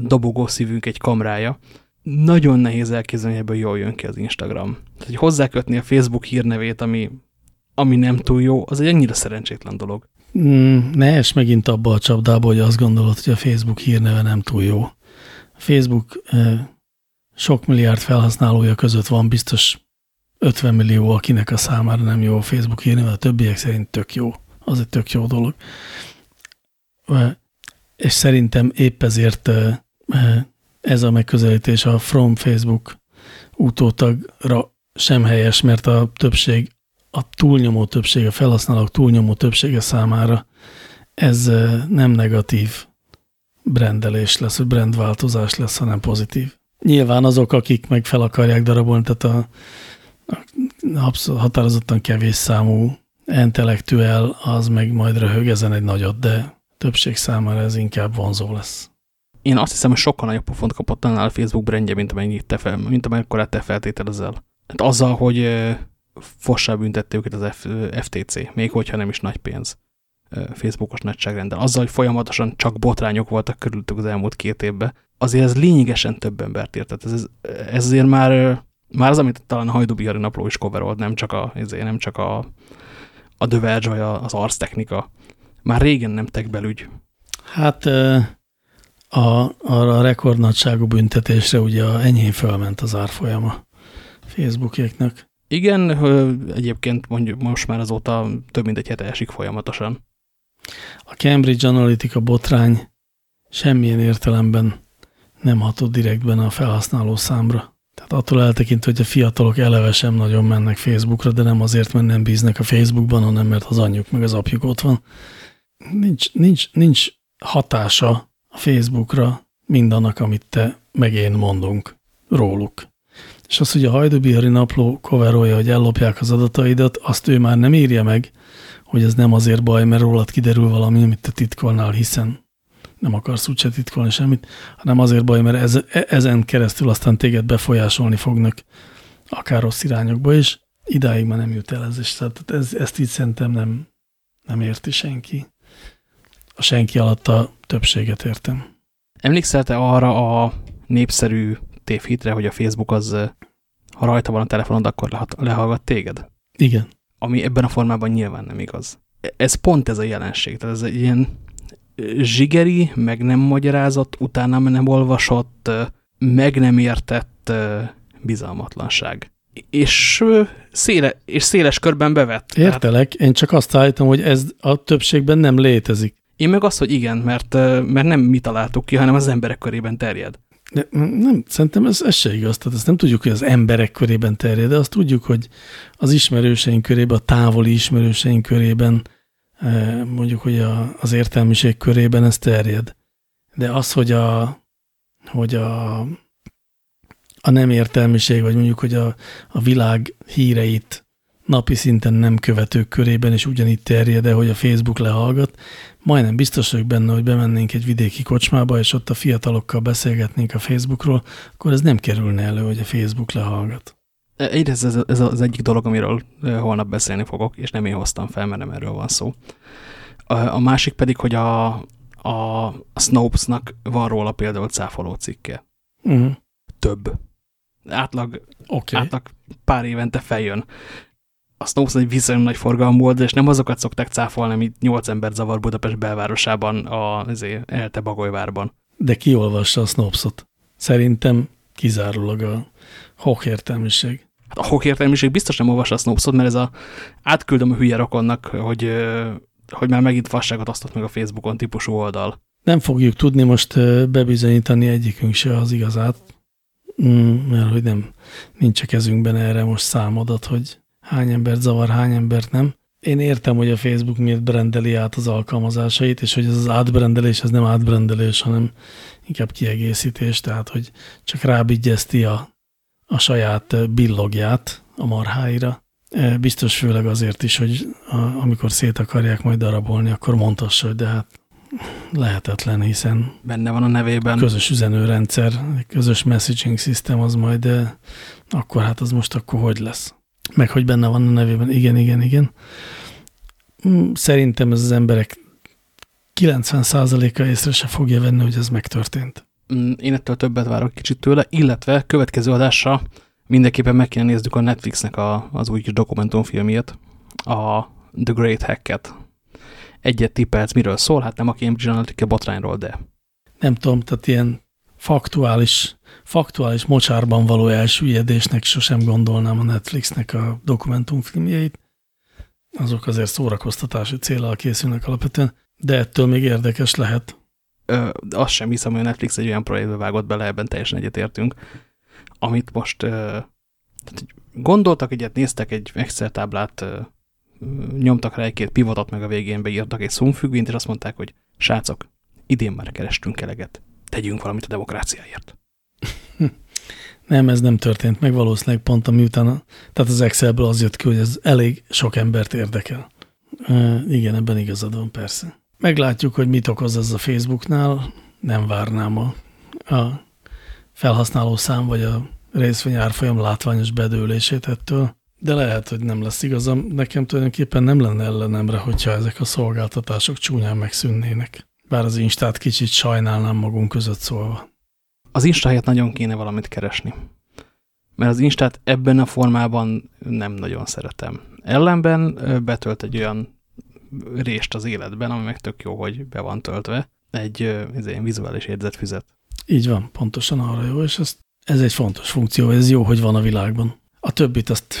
Speaker 1: dobogó szívünk egy kamrája. Nagyon nehéz elképzelni, ebből jól jön ki az Instagram. Tehát, hogy hozzákötni a Facebook hírnevét, ami, ami nem túl jó, az egy ennyire szerencsétlen dolog.
Speaker 2: Mm, ne es megint abba a csapdába, hogy azt gondolod, hogy a Facebook hírneve nem túl jó. Facebook sok milliárd felhasználója között van biztos 50 millió, akinek a számára nem jó a Facebook írni, mert a többiek szerint tök jó. Az egy tök jó dolog. És szerintem épp ezért ez a megközelítés a From Facebook utótagra sem helyes, mert a többség, a túlnyomó többség, a felhasználók túlnyomó többsége számára ez nem negatív brendelés lesz, vagy brandváltozás lesz, hanem pozitív. Nyilván azok, akik meg fel akarják darabolni, tehát a határozottan kevés számú intellektuel, az meg majd röhög ezen egy nagyot, de többség számára ez inkább vonzó lesz.
Speaker 1: Én azt hiszem, hogy sokkal nagyobb pofont kapott annál a Facebook brandje, mint amennyit te fel, mint amekkorát te feltételezel. Hát azzal, hogy fossá büntette őket az FTC, még hogyha nem is nagy pénz Facebookos nagyságrendel. Azzal, hogy folyamatosan csak botrányok voltak körülöttük az elmúlt két évben, azért ez lényegesen több embert ért. Tehát ez, ez azért már már az, amit talán a Hajdubihari napló is coverolt, nem csak a, ezért, nem csak a, a The Verge vagy az arctechnika. Már régen nem tek belügy.
Speaker 2: Hát a, arra a rekordnagyságú büntetésre ugye enyhén fölment az árfolyama Facebookjéknak.
Speaker 1: Igen, egyébként mondjuk most már azóta több mint egy hete esik folyamatosan.
Speaker 2: A Cambridge Analytica botrány semmilyen értelemben nem hatott direktben a felhasználó számra Tehát attól eltekintve, hogy a fiatalok eleve sem nagyon mennek Facebookra, de nem azért, mert nem bíznek a Facebookban, hanem mert az anyjuk meg az apjuk ott van. Nincs, nincs, nincs hatása a Facebookra mindannak, amit te meg én mondunk róluk. És az, hogy a Hajdubihari napló coverolja, hogy ellopják az adataidat, azt ő már nem írja meg, hogy ez nem azért baj, mert rólad kiderül valami, amit te titkolnál, hiszen nem akarsz úgyse titkolni semmit, hanem azért baj, mert ez, ezen keresztül aztán téged befolyásolni fognak akár rossz irányokba is. Idáig már nem jut el ez, és tehát ez, ezt így szerintem nem, nem érti senki. A senki alatt a többséget értem.
Speaker 1: Emlékszel te arra a népszerű tévhitre, hogy a Facebook az, ha rajta van a telefonod, akkor lehallgat téged?
Speaker 2: Igen.
Speaker 1: Ami ebben a formában nyilván nem igaz. Ez pont ez a jelenség. Tehát ez egy ilyen zsigeri, meg nem magyarázott, utána nem olvasott, meg nem értett bizalmatlanság. És, széle, és széles körben bevett.
Speaker 2: Értelek, én csak azt állítom, hogy ez a többségben nem létezik.
Speaker 1: Én meg azt, hogy igen, mert, mert nem mi találtuk ki, hanem az emberek körében terjed.
Speaker 2: De nem, szerintem ez, ez se igaz. Tehát ezt nem tudjuk, hogy az emberek körében terjed, de azt tudjuk, hogy az ismerőseink körében, a távoli ismerőseink körében mondjuk, hogy a, az értelmiség körében ez terjed. De az, hogy a, hogy a, a nem értelmiség, vagy mondjuk, hogy a, a világ híreit napi szinten nem követők körében is ugyanígy terjed, hogy a Facebook lehallgat, majdnem biztos vagyok benne, hogy bemennénk egy vidéki kocsmába, és ott a fiatalokkal beszélgetnénk a Facebookról, akkor ez nem kerülne elő, hogy a Facebook lehallgat.
Speaker 1: Egyrészt ez, ez az egyik dolog, amiről holnap beszélni fogok, és nem én hoztam fel, mert nem erről van szó. A, másik pedig, hogy a, a, Snopes-nak van róla például cáfoló cikke. Uh
Speaker 2: mhm. -huh.
Speaker 1: Több. Átlag,
Speaker 2: okay.
Speaker 1: átlag pár évente feljön. A Snopes egy viszonylag nagy forgalmú volt, és nem azokat szokták cáfolni, amit nyolc ember zavar Budapest belvárosában, a Elte Bagolyvárban.
Speaker 2: De ki olvassa a Snopes-ot? Szerintem kizárólag a Hoch értelmiség.
Speaker 1: Hát a Hoch értelmiség biztos nem olvassa a Snopes-ot, mert ez a átküldöm a hülye rokonnak, hogy, hogy már megint fasságot osztott meg a Facebookon típusú oldal.
Speaker 2: Nem fogjuk tudni most bebizonyítani egyikünk se az igazát, mm, mert hogy nem, nincs a kezünkben erre most számadat, hogy hány embert zavar, hány embert nem. Én értem, hogy a Facebook miért brendeli át az alkalmazásait, és hogy ez az átbrendelés, ez nem átbrendelés, hanem inkább kiegészítés, tehát hogy csak rábigyezti a a saját billogját a marháira. Biztos főleg azért is, hogy a, amikor szét akarják majd darabolni, akkor mondhassa, hogy de hát lehetetlen, hiszen
Speaker 1: benne van a nevében.
Speaker 2: Közös üzenőrendszer, közös messaging system az majd, de akkor hát az most akkor hogy lesz? Meg hogy benne van a nevében, igen, igen, igen. Mm, szerintem ez az emberek 90%-a észre se fogja venni, hogy ez megtörtént.
Speaker 1: Mm, én ettől többet várok kicsit tőle, illetve következő adásra mindenképpen meg kéne nézzük a Netflixnek a, az új kis dokumentumfilmjét, a The Great Hacket. Egyet tippelsz, miről szól? Hát nem a Cambridge Analytica botrányról, de...
Speaker 2: Nem tudom, tehát ilyen faktuális, faktuális mocsárban való elsüllyedésnek sosem gondolnám a Netflixnek a dokumentumfilmjeit. Azok azért szórakoztatási célral készülnek alapvetően, de ettől még érdekes lehet
Speaker 1: ö, azt sem hiszem, hogy a Netflix egy olyan projektbe vágott bele, ebben teljesen egyetértünk, amit most ö, tehát, gondoltak egyet, néztek egy Excel táblát, ö, nyomtak rá egy-két pivotot, meg a végén beírtak egy szumfüggvényt, és azt mondták, hogy srácok, idén már kerestünk eleget, tegyünk valamit a demokráciáért. (laughs)
Speaker 2: Nem, ez nem történt meg valószínűleg pont amiután, a, tehát az Excelből az jött ki, hogy ez elég sok embert érdekel. E, igen, ebben igazad van, persze. Meglátjuk, hogy mit okoz ez a Facebooknál. Nem várnám a, a felhasználó szám vagy a részvény árfolyam látványos bedőlését ettől, de lehet, hogy nem lesz igazam. Nekem tulajdonképpen nem lenne ellenemre, hogyha ezek a szolgáltatások csúnyán megszűnnének. Bár az Instát kicsit sajnálnám magunk között szólva.
Speaker 1: Az helyett nagyon kéne valamit keresni. Mert az Instát ebben a formában nem nagyon szeretem. Ellenben betölt egy olyan rést az életben, ami meg tök jó, hogy be van töltve, egy ez egy vizuális jegyzetfüzet.
Speaker 2: Így van, pontosan arra jó, és ez, ez egy fontos funkció, ez jó, hogy van a világban. A többit azt,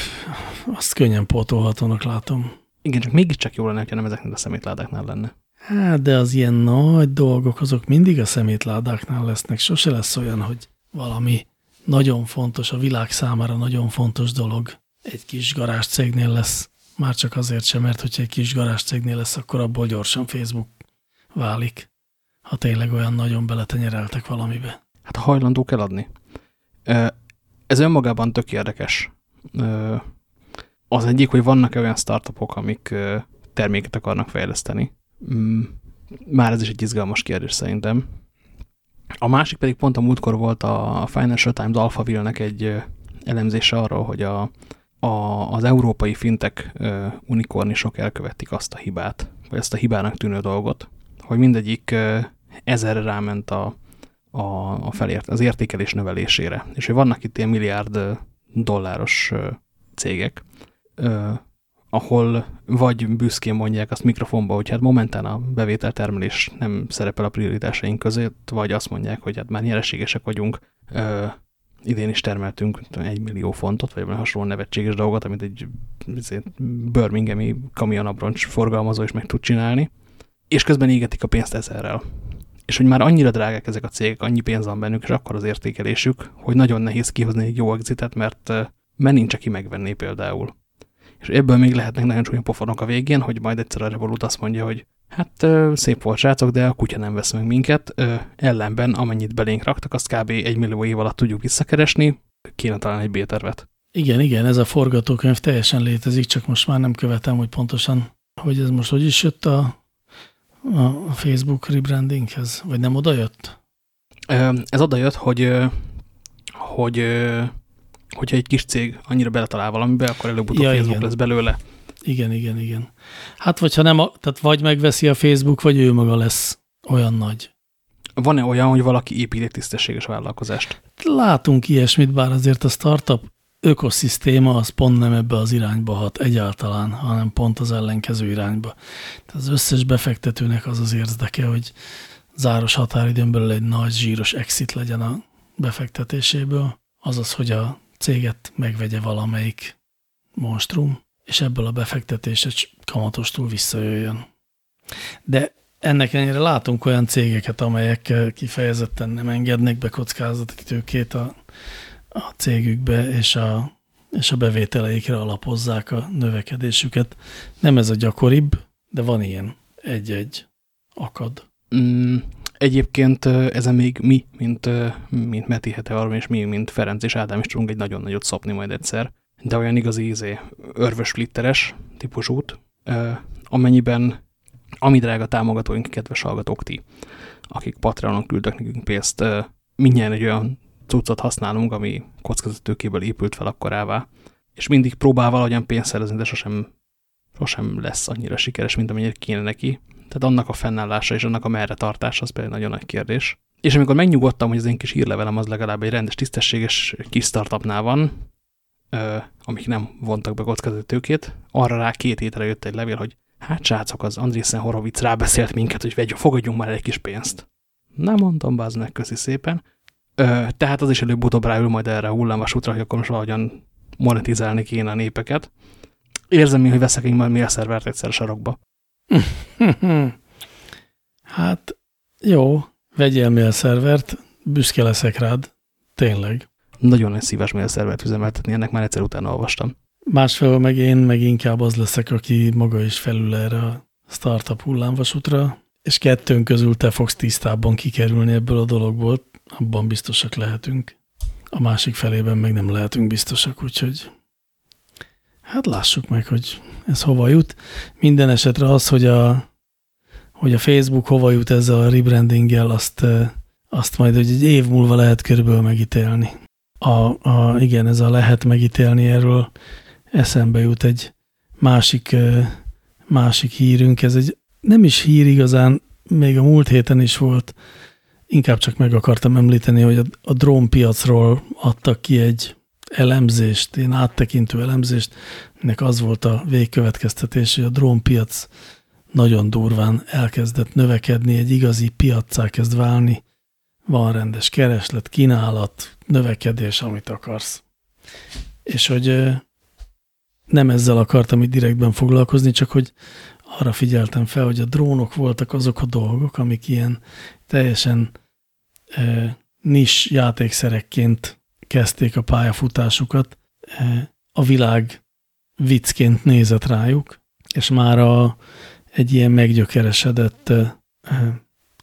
Speaker 2: azt könnyen pótolhatónak látom.
Speaker 1: Igen, csak mégiscsak jó lenne, ha nem ezeknél a szemétládáknál lenne.
Speaker 2: Hát, de az ilyen nagy dolgok, azok mindig a szemétládáknál lesznek. Sose lesz olyan, hogy valami nagyon fontos, a világ számára nagyon fontos dolog egy kis garázs cégnél lesz. Már csak azért sem, mert hogyha egy kis garázs cégnél lesz, akkor abból gyorsan Facebook válik, ha tényleg olyan nagyon beletenyereltek valamibe.
Speaker 1: Hát hajlandók eladni. Ez önmagában tök érdekes. Az egyik, hogy vannak -e olyan startupok, amik terméket akarnak fejleszteni. Mm, már ez is egy izgalmas kérdés szerintem. A másik pedig pont a múltkor volt a Financial Times Alphaville-nek egy elemzése arról, hogy a, a, az európai fintek unikornisok elkövették azt a hibát, vagy ezt a hibának tűnő dolgot, hogy mindegyik ezerre ráment a, a, a felért, az értékelés növelésére. És hogy vannak itt ilyen milliárd dolláros cégek, ahol vagy büszkén mondják azt mikrofonba, hogy hát momentán a bevételtermelés nem szerepel a prioritásaink között, vagy azt mondják, hogy hát már nyereségesek vagyunk, ö, idén is termeltünk egy millió fontot, vagy valami hasonló nevetséges dolgot, amit egy Birminghami kamionabroncs forgalmazó is meg tud csinálni, és közben égetik a pénzt ezerrel. És hogy már annyira drágák ezek a cégek, annyi pénz van bennük, és akkor az értékelésük, hogy nagyon nehéz kihozni egy jó exitet, mert, mert nincs, aki megvenné például. És ebből még lehetnek nagyon csúnya pofonok a végén, hogy majd egyszer a Revolut azt mondja, hogy hát szép volt srácok, de a kutya nem vesz meg minket, ellenben amennyit belénk raktak, azt kb. egy millió év alatt tudjuk visszakeresni, kéne talán egy B-tervet.
Speaker 2: Igen, igen, ez a forgatókönyv teljesen létezik, csak most már nem követem, hogy pontosan, hogy ez most hogy is jött a, a Facebook rebrandinghez, vagy nem oda jött?
Speaker 1: Ez oda jött, hogy, hogy hogyha egy kis cég annyira beletalál valamibe, akkor előbb-utóbb ja, Facebook igen. lesz belőle.
Speaker 2: Igen, igen, igen. Hát, vagy ha nem, tehát vagy megveszi a Facebook, vagy ő maga lesz olyan nagy.
Speaker 1: Van-e olyan, hogy valaki épít egy tisztességes vállalkozást?
Speaker 2: Látunk ilyesmit, bár azért a startup ökoszisztéma az pont nem ebbe az irányba hat egyáltalán, hanem pont az ellenkező irányba. Tehát az összes befektetőnek az az érdeke, hogy záros határidőn belül egy nagy zsíros exit legyen a befektetéséből, azaz, hogy a céget megvegye valamelyik monstrum, és ebből a befektetése kamatostul visszajöjjön. De ennek ennyire látunk olyan cégeket, amelyek kifejezetten nem engednek be kockázati tőkét a, a cégükbe, és a, és a bevételeikre alapozzák a növekedésüket. Nem ez a gyakoribb, de van ilyen egy-egy akad.
Speaker 1: Mm, Egyébként ezen még mi, mint, mint Meti Heteorm, és mi, mint Ferenc és Ádám is tudunk egy nagyon nagyot szopni majd egyszer. De olyan igazi ízé, örvös flitteres típusút, amennyiben ami drága támogatóink, kedves hallgatók ti, akik Patreonon küldök nekünk pénzt, mindjárt egy olyan cuccot használunk, ami kockázatőkéből épült fel akkorává, és mindig próbál valahogyan pénzt szerezni, de sosem, sosem lesz annyira sikeres, mint amennyire kéne neki. Tehát annak a fennállása és annak a merre tartása az például nagyon nagy kérdés. És amikor megnyugodtam, hogy az én kis hírlevelem az legalább egy rendes, tisztességes kis startupnál van, amik nem vontak be kockázatőkét, arra rá két hétre jött egy levél, hogy hát srácok, az Andrészen Horowitz rábeszélt minket, hogy vegyünk, fogadjunk már egy kis pénzt. Nem mondtam, bázd meg, köszi szépen. Ö, tehát az is előbb-utóbb ráül majd erre a hullámvasútra, hogy akkor most valahogyan monetizálni kéne a népeket. Érzem én, hogy veszek egy mail szervert egyszer sarokba. (laughs)
Speaker 2: hát jó, vegyél mail szervert, büszke leszek rád, tényleg.
Speaker 1: Nagyon nagy szíves mail szervert üzemeltetni, ennek már egyszer utána olvastam.
Speaker 2: Másfelől meg én meg inkább az leszek, aki maga is felül erre a startup hullámvasútra, és kettőnk közül te fogsz tisztában kikerülni ebből a dologból, abban biztosak lehetünk. A másik felében meg nem lehetünk biztosak, úgyhogy hát lássuk meg, hogy ez hova jut. Minden esetre az, hogy a, hogy a Facebook hova jut ezzel a rebrandinggel, azt, azt majd hogy egy év múlva lehet körülbelül megítélni. A, a, igen, ez a lehet megítélni, erről eszembe jut egy másik, másik hírünk. Ez egy nem is hír igazán, még a múlt héten is volt, inkább csak meg akartam említeni, hogy a, a drónpiacról adtak ki egy elemzést, én áttekintő elemzést, nek az volt a végkövetkeztetés, hogy a drónpiac nagyon durván elkezdett növekedni, egy igazi piaccá kezd válni, van rendes kereslet, kínálat, növekedés, amit akarsz. És hogy nem ezzel akartam itt direktben foglalkozni, csak hogy arra figyeltem fel, hogy a drónok voltak azok a dolgok, amik ilyen teljesen e, nis játékszerekként kezdték a pályafutásukat, a világ viccként nézett rájuk, és már a, egy ilyen meggyökeresedett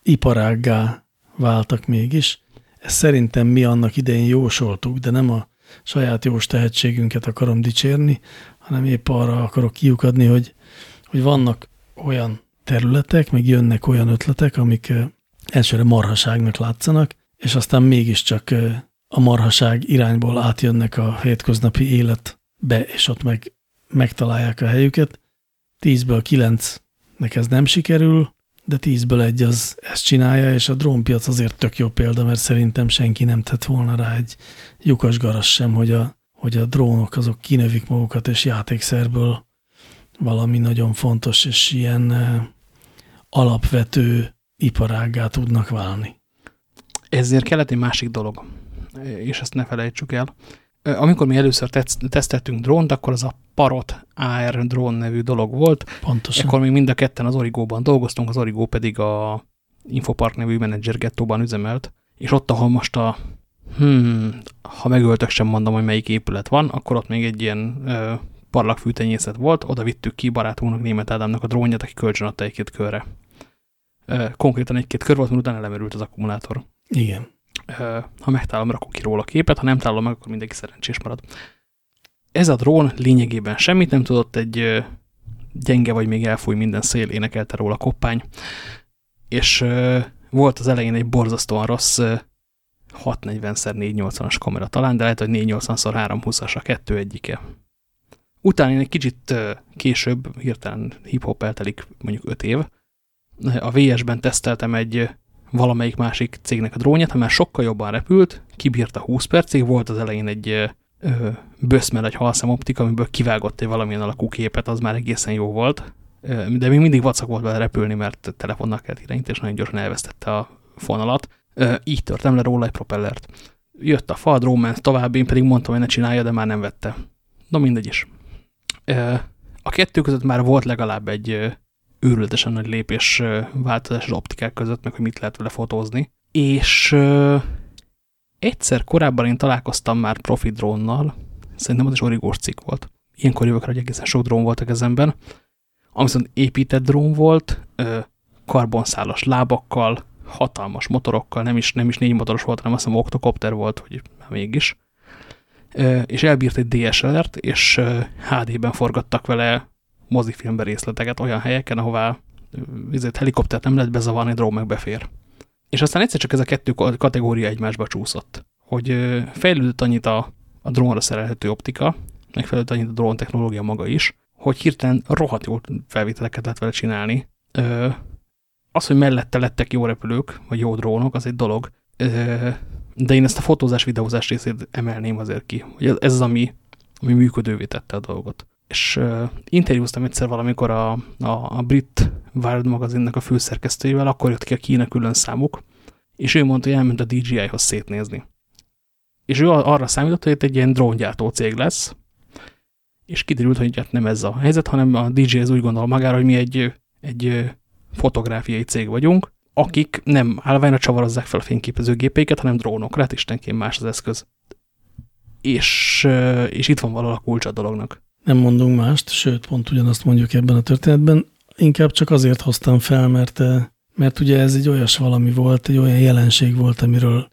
Speaker 2: iparággá váltak mégis. Ezt szerintem mi annak idején jósoltuk, de nem a saját jós tehetségünket akarom dicsérni, hanem épp arra akarok kiukadni, hogy, hogy vannak olyan területek, meg jönnek olyan ötletek, amik elsőre marhaságnak látszanak, és aztán mégiscsak a marhaság irányból átjönnek a hétköznapi életbe, és ott meg megtalálják a helyüket. Tízből kilencnek ez nem sikerül, de tízből egy az ezt csinálja, és a drónpiac azért tök jó példa, mert szerintem senki nem tett volna rá egy lyukas garas sem, hogy a, hogy a drónok azok kinövik magukat, és játékszerből valami nagyon fontos és ilyen alapvető iparággá tudnak válni.
Speaker 1: Ezért kellett egy másik dolog, és ezt ne felejtsük el. Amikor mi először teszteltünk drónt, akkor az a Parot AR drón nevű dolog volt.
Speaker 2: Pontosan.
Speaker 1: Akkor még mind a ketten az Origóban dolgoztunk, az Origó pedig a Infopark nevű menedzser gettóban üzemelt, és ott, ahol most a, hmm, ha megöltök sem mondom, hogy melyik épület van, akkor ott még egy ilyen ö, parlagfűtenyészet volt, oda vittük ki barátunknak, német Ádámnak a drónját, aki kölcsön adta egy-két körre. Ö, konkrétan egy-két kör volt, mert utána lemerült az akkumulátor.
Speaker 2: Igen.
Speaker 1: Ha megtalálom, rakok ki róla képet, ha nem találom meg, akkor mindenki szerencsés marad. Ez a drón lényegében semmit nem tudott, egy gyenge vagy még elfúj minden szél, énekelte róla koppány, és volt az elején egy borzasztóan rossz 640x480-as kamera talán, de lehet, hogy 480x320-as a kettő egyike. Utána én egy kicsit később, hirtelen hip-hop eltelik mondjuk 5 év, a VS-ben teszteltem egy valamelyik másik cégnek a drónját, már sokkal jobban repült, kibírta 20 percig, volt az elején egy böszmel egy halszemoptika, amiből kivágott egy valamilyen alakú képet, az már egészen jó volt. De még mindig vacak volt vele repülni, mert telefonnal kellett irányítani, és nagyon gyorsan elvesztette a fonalat. Így törtem le róla egy propellert. Jött a fa, a drón ment tovább, én pedig mondtam, hogy ne csinálja, de már nem vette. No mindegy is. A kettő között már volt legalább egy őrületesen nagy lépés változás az optikák között, meg hogy mit lehet vele fotózni. És Egyszer korábban én találkoztam már profi drónnal, szerintem az is origós cikk volt. Ilyenkor jövök rá, hogy egészen sok drón volt a kezemben, ami épített drón volt, karbonszálas lábakkal, hatalmas motorokkal, nem is, nem is négy motoros volt, hanem azt hiszem oktokopter volt, hogy mégis. És elbírt egy DSLR-t, és HD-ben forgattak vele mozifilmbe részleteket olyan helyeken, ahová ezért helikoptert nem lehet bezavarni, drón meg befér. És aztán egyszer csak ez a kettő kategória egymásba csúszott, hogy fejlődött annyit a, a drónra szerelhető optika, megfejlődött annyit a drón technológia maga is, hogy hirtelen rohadt jó felvételeket lehet vele csinálni. Ö, az, hogy mellette lettek jó repülők, vagy jó drónok, az egy dolog, ö, de én ezt a fotózás, videózás részét emelném azért ki, hogy ez az, ami, ami működővé tette a dolgot. És uh, interjúztam egyszer valamikor a, a, a brit Wired magazinnak a főszerkesztőjével, akkor jött ki a Kína külön számuk, és ő mondta, hogy elment a DJI-hoz szétnézni. És ő arra számított, hogy itt egy ilyen dróngyártó cég lesz, és kiderült, hogy hát nem ez a helyzet, hanem a DJI az úgy gondol magára, hogy mi egy, egy fotográfiai cég vagyunk, akik nem állványra csavarozzák fel a fényképezőgépeiket, hanem drónokra, hát istenként más az eszköz. És, és itt van valahol a kulcs a dolognak.
Speaker 2: Nem mondunk mást, sőt, pont ugyanazt mondjuk ebben a történetben inkább csak azért hoztam fel, mert, eh, mert ugye ez egy olyas valami volt, egy olyan jelenség volt, amiről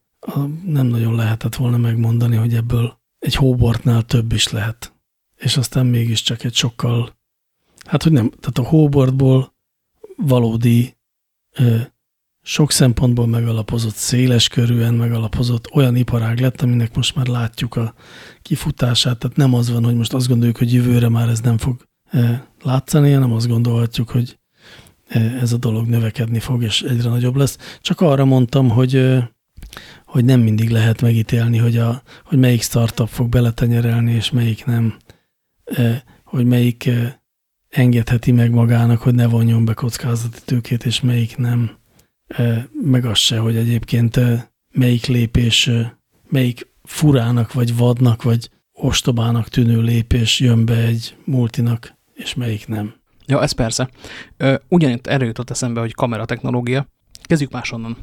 Speaker 2: nem nagyon lehetett volna megmondani, hogy ebből egy hóbortnál több is lehet. És aztán mégiscsak egy sokkal, hát hogy nem, tehát a hóbortból valódi, eh, sok szempontból megalapozott, széles körűen megalapozott olyan iparág lett, aminek most már látjuk a kifutását. Tehát nem az van, hogy most azt gondoljuk, hogy jövőre már ez nem fog E, látszani, hanem azt gondolhatjuk, hogy e, ez a dolog növekedni fog, és egyre nagyobb lesz. Csak arra mondtam, hogy, e, hogy nem mindig lehet megítélni, hogy, a, hogy melyik startup fog beletenyerelni, és melyik nem, hogy melyik engedheti meg magának, hogy ne vonjon be kockázati tőkét, és melyik nem. Meg az se, hogy egyébként melyik lépés, melyik furának, vagy vadnak, vagy ostobának tűnő lépés jön be egy multinak és melyik nem.
Speaker 1: Ja, ez persze. Ugyanitt erre jutott eszembe, hogy kameratechnológia. Kezdjük másonnan.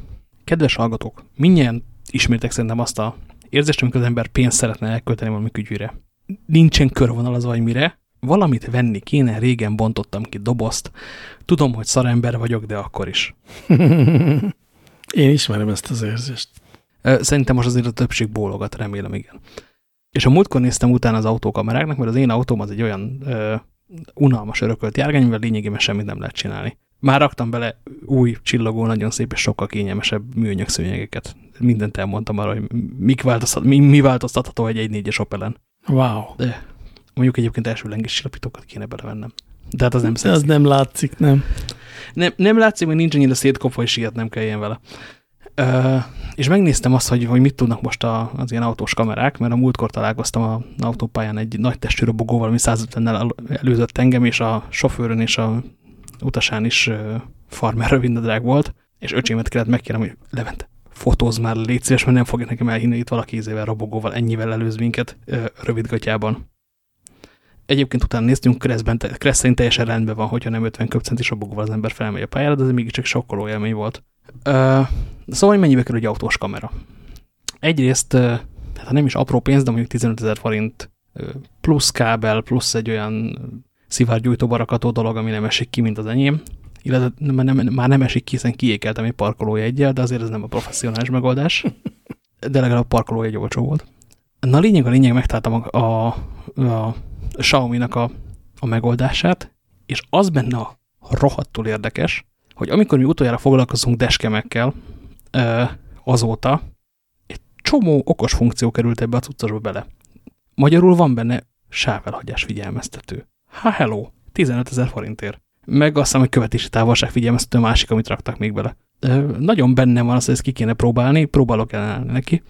Speaker 1: Kedves hallgatók, minnyian ismértek szerintem azt a érzést, amikor az ember pénzt szeretne elkölteni valami ügyvire. Nincsen körvonalazva, vagy mire. Valamit venni kéne, régen bontottam ki dobozt. Tudom, hogy szarember vagyok, de akkor is. (laughs)
Speaker 2: Én ismerem ezt az érzést.
Speaker 1: Szerintem most azért a többség bólogat, remélem, igen. És a múltkor néztem utána az autókameráknak, mert az én autóm az egy olyan ö, unalmas örökölt járgány, mivel lényegében semmit nem lehet csinálni. Már raktam bele új, csillogó, nagyon szép és sokkal kényelmesebb műanyag szőnyegeket. Mindent elmondtam arra, hogy mik változtat, mi, mi változtatható egy 1.4-es Opelen.
Speaker 2: Wow.
Speaker 1: De mondjuk egyébként első lengés csillapítókat kéne belevennem. De hát az nem
Speaker 2: De az nem látszik, nem.
Speaker 1: Nem, nem látszik, hogy nincs annyira szétkopva, hogy siet nem kelljen vele. Uh, és megnéztem azt, hogy, hogy mit tudnak most a, az ilyen autós kamerák, mert a múltkor találkoztam a autópályán egy nagy testű robogóval, ami 150-nel előzött engem, és a sofőrön és a utasán is farmer rövidnadrág volt, és öcsémet kellett megkérnem, hogy Levente, fotózz már, légy szíves, mert nem fogja nekem elhinni, itt valaki ízével robogóval ennyivel előz minket rövidgatjában. Egyébként utána néztünk, Kresszben, Kressz teljesen rendben van, hogyha nem 50 köbcentis robogóval az ember felmegy a pályára, de ez mégiscsak sokkoló élmény volt. Uh, szóval, hogy mennyibe kerül egy autós kamera? Egyrészt, uh, hát nem is apró pénz, de mondjuk 15 ezer forint plusz kábel, plusz egy olyan szivárgyújtó barakató dolog, ami nem esik ki, mint az enyém. Illetve nem, nem, már nem esik ki, hiszen kiékeltem egy parkolója egyel, de azért ez nem a professzionális megoldás. De legalább a parkolója egy olcsó volt. Na lényeg a lényeg, megtaláltam a, a, a Xiaomi-nak a, a megoldását, és az benne a rohadtul érdekes, hogy amikor mi utoljára foglalkozunk deskemekkel, azóta egy csomó okos funkció került ebbe a cuccosba bele. Magyarul van benne sávelhagyás figyelmeztető. Ha hello, 15 ezer forintért. Meg azt hiszem, hogy követési távolság figyelmeztető másik, amit raktak még bele. Nagyon benne van az, hogy ezt ki kéne próbálni, próbálok ellenállni neki.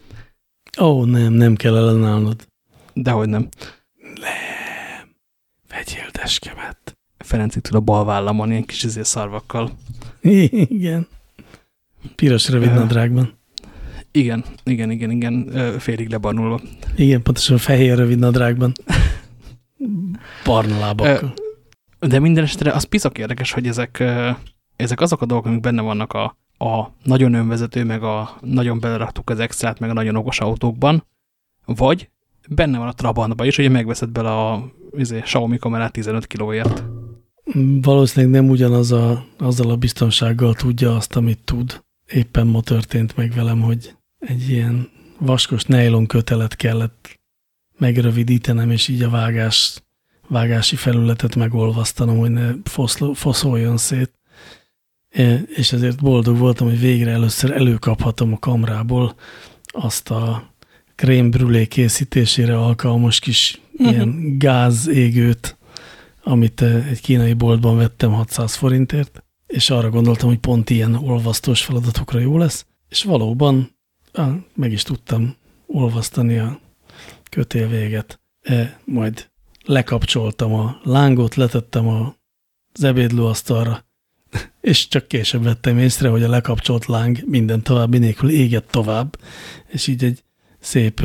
Speaker 2: Ó, nem, nem kell ellenállnod.
Speaker 1: Dehogy nem.
Speaker 2: Nem. Vegyél deskemet.
Speaker 1: Ferenc itt a bal vállamon, ilyen kis izé szarvakkal. (laughs)
Speaker 2: Igen. Piros rövid nadrágban.
Speaker 1: Igen, igen, igen, igen, félig lebarnulva.
Speaker 2: Igen, pontosan fehér rövid nadrágban. Barna lábakkal.
Speaker 1: De minden esetre az piszak érdekes, hogy ezek, ezek azok a dolgok, amik benne vannak a, a nagyon önvezető, meg a nagyon beleraktuk az extrát, meg a nagyon okos autókban, vagy benne van a Trabantban is, hogy megveszed bele a izé, Xiaomi kamerát 15 kilóért.
Speaker 2: Valószínűleg nem ugyanaz a, azzal a biztonsággal tudja azt, amit tud. Éppen ma történt meg velem, hogy egy ilyen vaskos nejlon kötelet kellett megrövidítenem, és így a vágás, vágási felületet megolvasztanom, hogy ne foszló, foszoljon szét. És ezért boldog voltam, hogy végre először előkaphatom a kamrából azt a krémbrülé készítésére alkalmas kis ilyen gázégőt, amit eh, egy kínai boltban vettem 600 forintért, és arra gondoltam, hogy pont ilyen olvasztós feladatokra jó lesz, és valóban á, meg is tudtam olvasztani a kötél véget. E, majd lekapcsoltam a lángot, letettem a, az ebédlőasztalra, (laughs) és csak később vettem észre, hogy a lekapcsolt láng minden további nélkül égett tovább, és így egy szép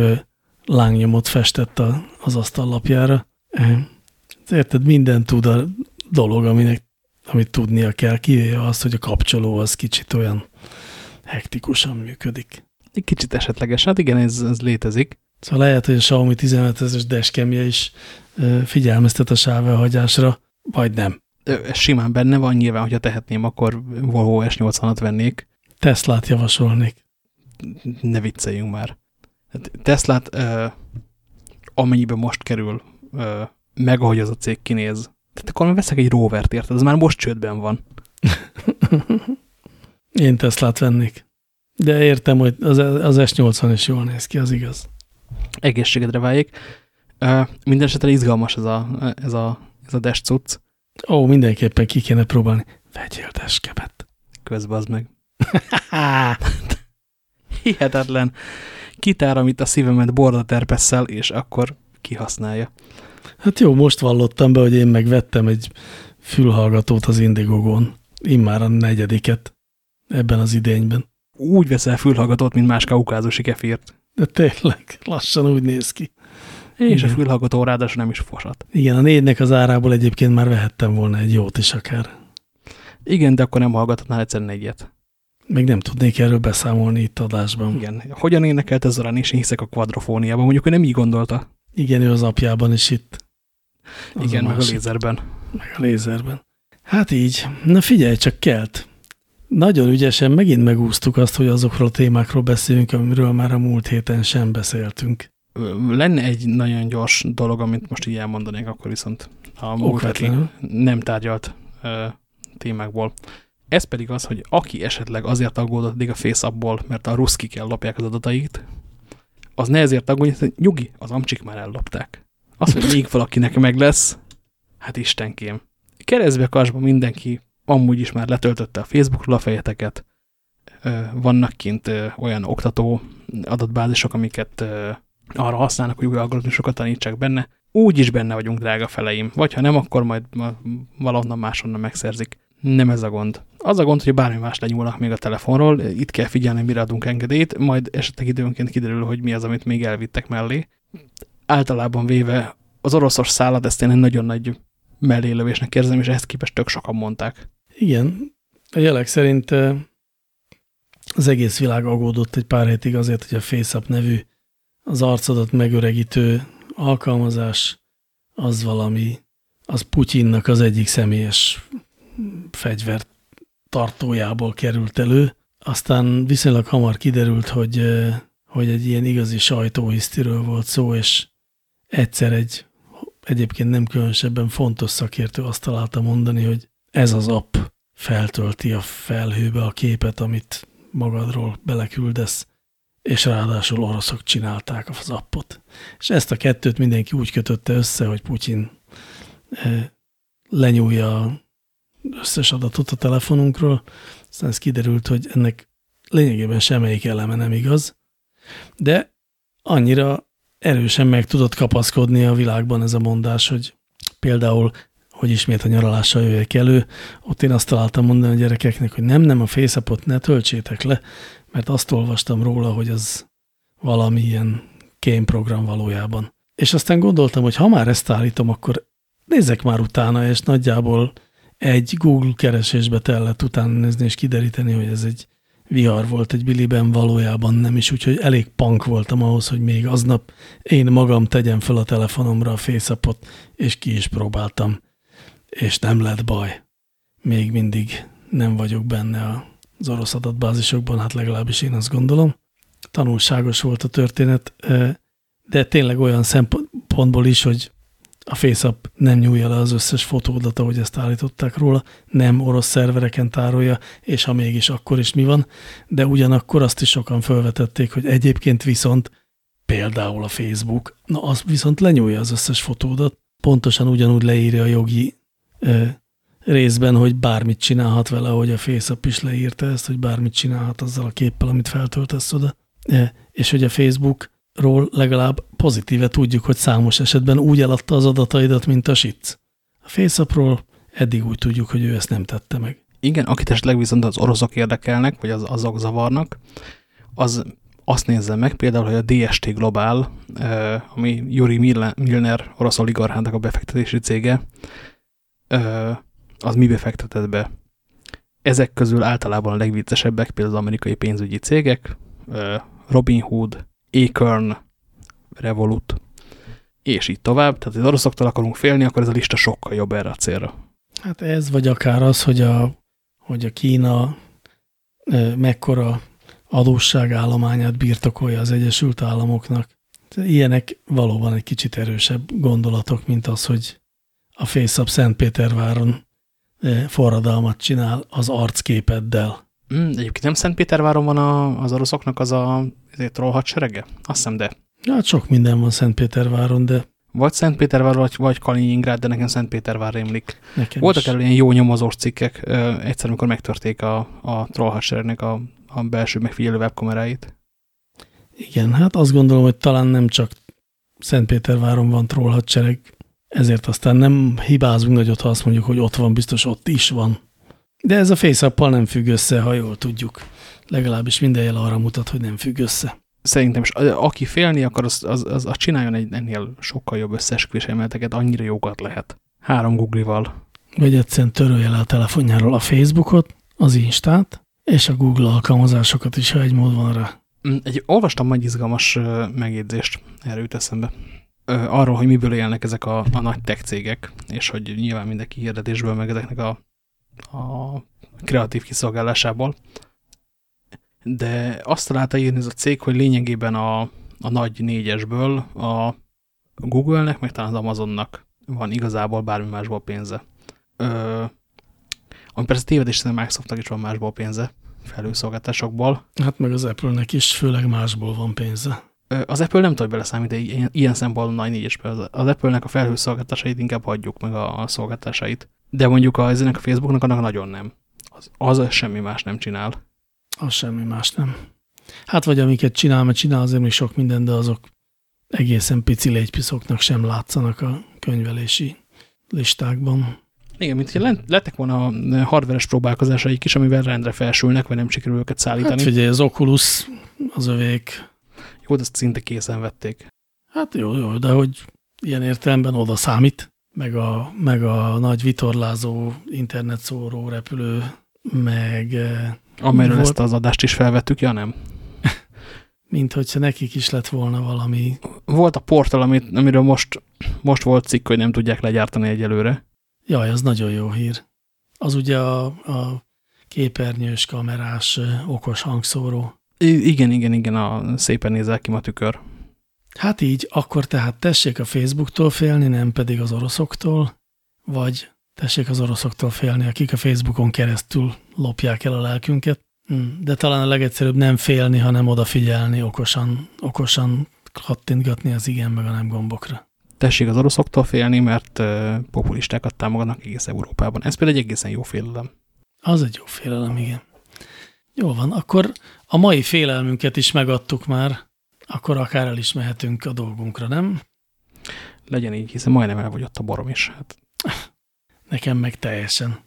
Speaker 2: lángnyomot festett a, az asztallapjára. Érted, minden tud a dolog, aminek, amit tudnia kell, kivéve azt, hogy a kapcsoló az kicsit olyan hektikusan működik.
Speaker 1: Egy kicsit esetleges, hát igen, ez, ez létezik.
Speaker 2: Szóval lehet, hogy a Xiaomi 15 es deskemje is figyelmeztet a sávelhagyásra, vagy nem.
Speaker 1: Ez simán benne van, nyilván, hogyha tehetném, akkor Volvo S80-at vennék.
Speaker 2: Teslát javasolnék.
Speaker 1: Ne vicceljünk már. Hát Teslát, amennyiben most kerül meg ahogy az a cég kinéz. Tehát akkor veszek egy rovert, érted? Ez már most csődben van. (laughs)
Speaker 2: Én Teslát vennék. De értem, hogy az, az S80 is jól néz ki, az igaz.
Speaker 1: Egészségedre váljék. Uh, minden esetre izgalmas ez a, ez a, ez a dash cucc.
Speaker 2: Ó, mindenképpen ki kéne próbálni. Vegyél deskebet.
Speaker 1: Közben az meg. (laughs) Hihetetlen. Kitár, amit a szívemet borda terpesszel, és akkor kihasználja.
Speaker 2: Hát jó, most vallottam be, hogy én megvettem egy fülhallgatót az Indigogon. Immár a negyediket ebben az idényben.
Speaker 1: Úgy veszel fülhallgatót, mint más kaukázusi kefírt.
Speaker 2: De tényleg, lassan úgy néz ki.
Speaker 1: És Igen. a fülhallgató ráadásul nem is fosat.
Speaker 2: Igen, a négynek az árából egyébként már vehettem volna egy jót is akár.
Speaker 1: Igen, de akkor nem hallgathatnál egyszerűen egyet.
Speaker 2: Még nem tudnék erről beszámolni itt adásban.
Speaker 1: Igen. Hogyan énekelt ez a és én hiszek a kvadrofóniában. Mondjuk, hogy nem így gondolta.
Speaker 2: Igen, ő az apjában is itt.
Speaker 1: Az Igen, a meg a lézerben.
Speaker 2: Meg a lézerben. Hát így. Na figyelj, csak kelt. Nagyon ügyesen megint megúsztuk azt, hogy azokról a témákról beszélünk, amiről már a múlt héten sem beszéltünk.
Speaker 1: Lenne egy nagyon gyors dolog, amit most így elmondanék, akkor viszont a múlt heti nem tárgyalt ö, témákból. Ez pedig az, hogy aki esetleg azért aggódott eddig a FaceAppból, mert a ruszkik ellopják az adatait, az ne ezért aggódjon, hogy nyugi, az amcsik már ellopták. Az, hogy még valakinek meg lesz, hát istenkém. Keresztbe kasba mindenki amúgy is már letöltötte a Facebookról a fejeteket, vannak kint olyan oktató adatbázisok, amiket arra használnak, hogy új algoritmusokat tanítsák benne. Úgy is benne vagyunk, drága feleim. Vagy ha nem, akkor majd valahonnan máshonnan megszerzik. Nem ez a gond. Az a gond, hogy bármi más lenyúlnak még a telefonról, itt kell figyelni, mire adunk engedélyt, majd esetleg időnként kiderül, hogy mi az, amit még elvittek mellé. Általában véve az oroszos szállat ezt én egy nagyon nagy mellélövésnek érzem, és ehhez képest tök sokan mondták.
Speaker 2: Igen, a jelek szerint az egész világ aggódott egy pár hétig azért, hogy a FaceApp nevű az arcodat megöregítő alkalmazás az valami, az Putyinnak az egyik személyes fegyvert tartójából került elő. Aztán viszonylag hamar kiderült, hogy, hogy egy ilyen igazi sajtóhisztiről volt szó, és egyszer egy egyébként nem különösebben fontos szakértő azt találta mondani, hogy ez az app feltölti a felhőbe a képet, amit magadról beleküldesz, és ráadásul oroszok csinálták az appot. És ezt a kettőt mindenki úgy kötötte össze, hogy Putyin lenyúlja összes adatot a telefonunkról, aztán ez kiderült, hogy ennek lényegében semmelyik eleme nem igaz, de annyira erősen meg tudott kapaszkodni a világban ez a mondás, hogy például, hogy ismét a nyaralással jöjjek elő, ott én azt találtam mondani a gyerekeknek, hogy nem, nem, a FaceAppot ne töltsétek le, mert azt olvastam róla, hogy az valamilyen program valójában. És aztán gondoltam, hogy ha már ezt állítom, akkor nézzek már utána, és nagyjából egy Google keresésbe kellett utána nézni, és kideríteni, hogy ez egy vihar volt egy biliben, valójában nem is, úgyhogy elég punk voltam ahhoz, hogy még aznap én magam tegyem fel a telefonomra a FaceAppot, és ki is próbáltam. És nem lett baj. Még mindig nem vagyok benne az orosz adatbázisokban, hát legalábbis én azt gondolom. Tanulságos volt a történet, de tényleg olyan szempontból is, hogy a FaceApp nem nyúlja le az összes fotódat, ahogy ezt állították róla, nem orosz szervereken tárolja, és ha mégis, akkor is mi van, de ugyanakkor azt is sokan felvetették, hogy egyébként viszont például a Facebook, na az viszont lenyúlja az összes fotódat, pontosan ugyanúgy leírja a jogi ö, részben, hogy bármit csinálhat vele, ahogy a FaceApp is leírta ezt, hogy bármit csinálhat azzal a képpel, amit feltöltesz oda, és hogy a Facebook ról legalább pozitíve tudjuk, hogy számos esetben úgy eladta az adataidat, mint a SIC. A FaceAppról eddig úgy tudjuk, hogy ő ezt nem tette meg.
Speaker 1: Igen, akit esetleg viszont az oroszok érdekelnek, vagy az, azok zavarnak, az azt nézze meg, például, hogy a DST Global, ami Yuri Milner orosz oligarchának a befektetési cége, az mi befektetett be? Ezek közül általában a legviccesebbek például az amerikai pénzügyi cégek, Robinhood, Acorn, Revolut, és így tovább. Tehát az oroszoktól akarunk félni, akkor ez a lista sokkal jobb erre a célra.
Speaker 2: Hát ez vagy akár az, hogy a, hogy a Kína mekkora adósságállományát birtokolja az Egyesült Államoknak. Ilyenek valóban egy kicsit erősebb gondolatok, mint az, hogy a FaceApp Szentpéterváron forradalmat csinál az arcképeddel.
Speaker 1: Mm, egyébként nem Szentpéterváron van a, az oroszoknak az a troll hadserege? Azt hiszem, de.
Speaker 2: Hát sok minden van Szentpéterváron, de...
Speaker 1: Vagy Szentpétervár, vagy, vagy Kaliningrád, de nekem Szentpétervár rémlik. Nekem Voltak elő ilyen jó nyomozós cikkek, egyszer, amikor megtörték a, a troll hadseregnek a, a belső megfigyelő webkameráit.
Speaker 2: Igen, hát azt gondolom, hogy talán nem csak Szentpéterváron van troll hadsereg, ezért aztán nem hibázunk nagyot, ha azt mondjuk, hogy ott van, biztos ott is van. De ez a face nem függ össze, ha jól tudjuk. Legalábbis minden jel arra mutat, hogy nem függ össze.
Speaker 1: Szerintem is, aki félni akar, az, az, az, az csináljon egy ennél sokkal jobb összeesküvés emelteket, annyira jókat lehet. Három Google-val.
Speaker 2: Vagy egyszerűen törölje le a telefonjáról a Facebookot, az Instát, És a Google alkalmazásokat is, ha egy mód van rá.
Speaker 1: Mm, egy, olvastam egy izgalmas megjegyzést, erről jut eszembe. Arról, hogy miből élnek ezek a, a nagy tech cégek, és hogy nyilván mindenki hirdetésből, meg ezeknek a, a kreatív kiszolgálásából. De azt találta írni ez a cég, hogy lényegében a, a nagy négyesből a Google-nek, meg talán az Amazonnak van igazából bármi másból pénze. Ö, ami persze tévedés, hiszen Microsoftnak is van másból pénze, felhőszolgáltásokból.
Speaker 2: Hát meg az Apple-nek is főleg másból van pénze.
Speaker 1: Az Apple nem tud beleszámítani ilyen, ilyen szempontból nagy négyesbe. Az Apple-nek a felhőszolgáltatásait inkább hagyjuk meg a, a szolgáltatásait. De mondjuk a, ezenek a Facebooknak annak nagyon nem. Az, az semmi más nem csinál.
Speaker 2: Az semmi más nem. Hát vagy amiket csinál, mert csinál azért még sok minden, de azok egészen pici légypiszoknak sem látszanak a könyvelési listákban.
Speaker 1: Igen, mint hogy lettek volna a hardveres próbálkozásaik is, amivel rendre felsülnek, vagy nem sikerül őket szállítani. Hát
Speaker 2: figyelj, az Oculus, az övék.
Speaker 1: Jó, de ezt szinte készen vették.
Speaker 2: Hát jó, jó, de hogy ilyen értelemben oda számít, meg a, meg a nagy vitorlázó internetszóró repülő, meg... Eh,
Speaker 1: Amelyről volt, ezt az adást is felvettük, ja nem? (laughs)
Speaker 2: mint hogyha nekik is lett volna valami.
Speaker 1: Volt a portal, amit, amiről most, most volt cikk, hogy nem tudják legyártani egyelőre.
Speaker 2: Jaj, az nagyon jó hír. Az ugye a, a képernyős, kamerás, okos hangszóró.
Speaker 1: I igen, igen, igen, a szépen nézel ki a tükör.
Speaker 2: Hát így, akkor tehát tessék a Facebooktól félni, nem pedig az oroszoktól, vagy tessék az oroszoktól félni, akik a Facebookon keresztül lopják el a lelkünket. Hmm, de talán a legegyszerűbb nem félni, hanem odafigyelni, okosan, okosan kattintgatni az igen meg a nem gombokra.
Speaker 1: Tessék az oroszoktól félni, mert populistákat támogatnak egész Európában. Ez például egy egészen jó félelem.
Speaker 2: Az egy jó félelem, igen. Jó van, akkor a mai félelmünket is megadtuk már, akkor akár el is mehetünk a dolgunkra, nem?
Speaker 1: Legyen így, hiszen majdnem elfogyott a borom is. Hát.
Speaker 2: Nekem meg teljesen.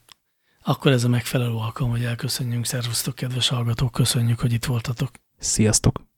Speaker 2: Akkor ez a megfelelő alkalom, hogy elköszönjünk. Szervusztok, kedves hallgatók, köszönjük, hogy itt voltatok.
Speaker 1: Sziasztok!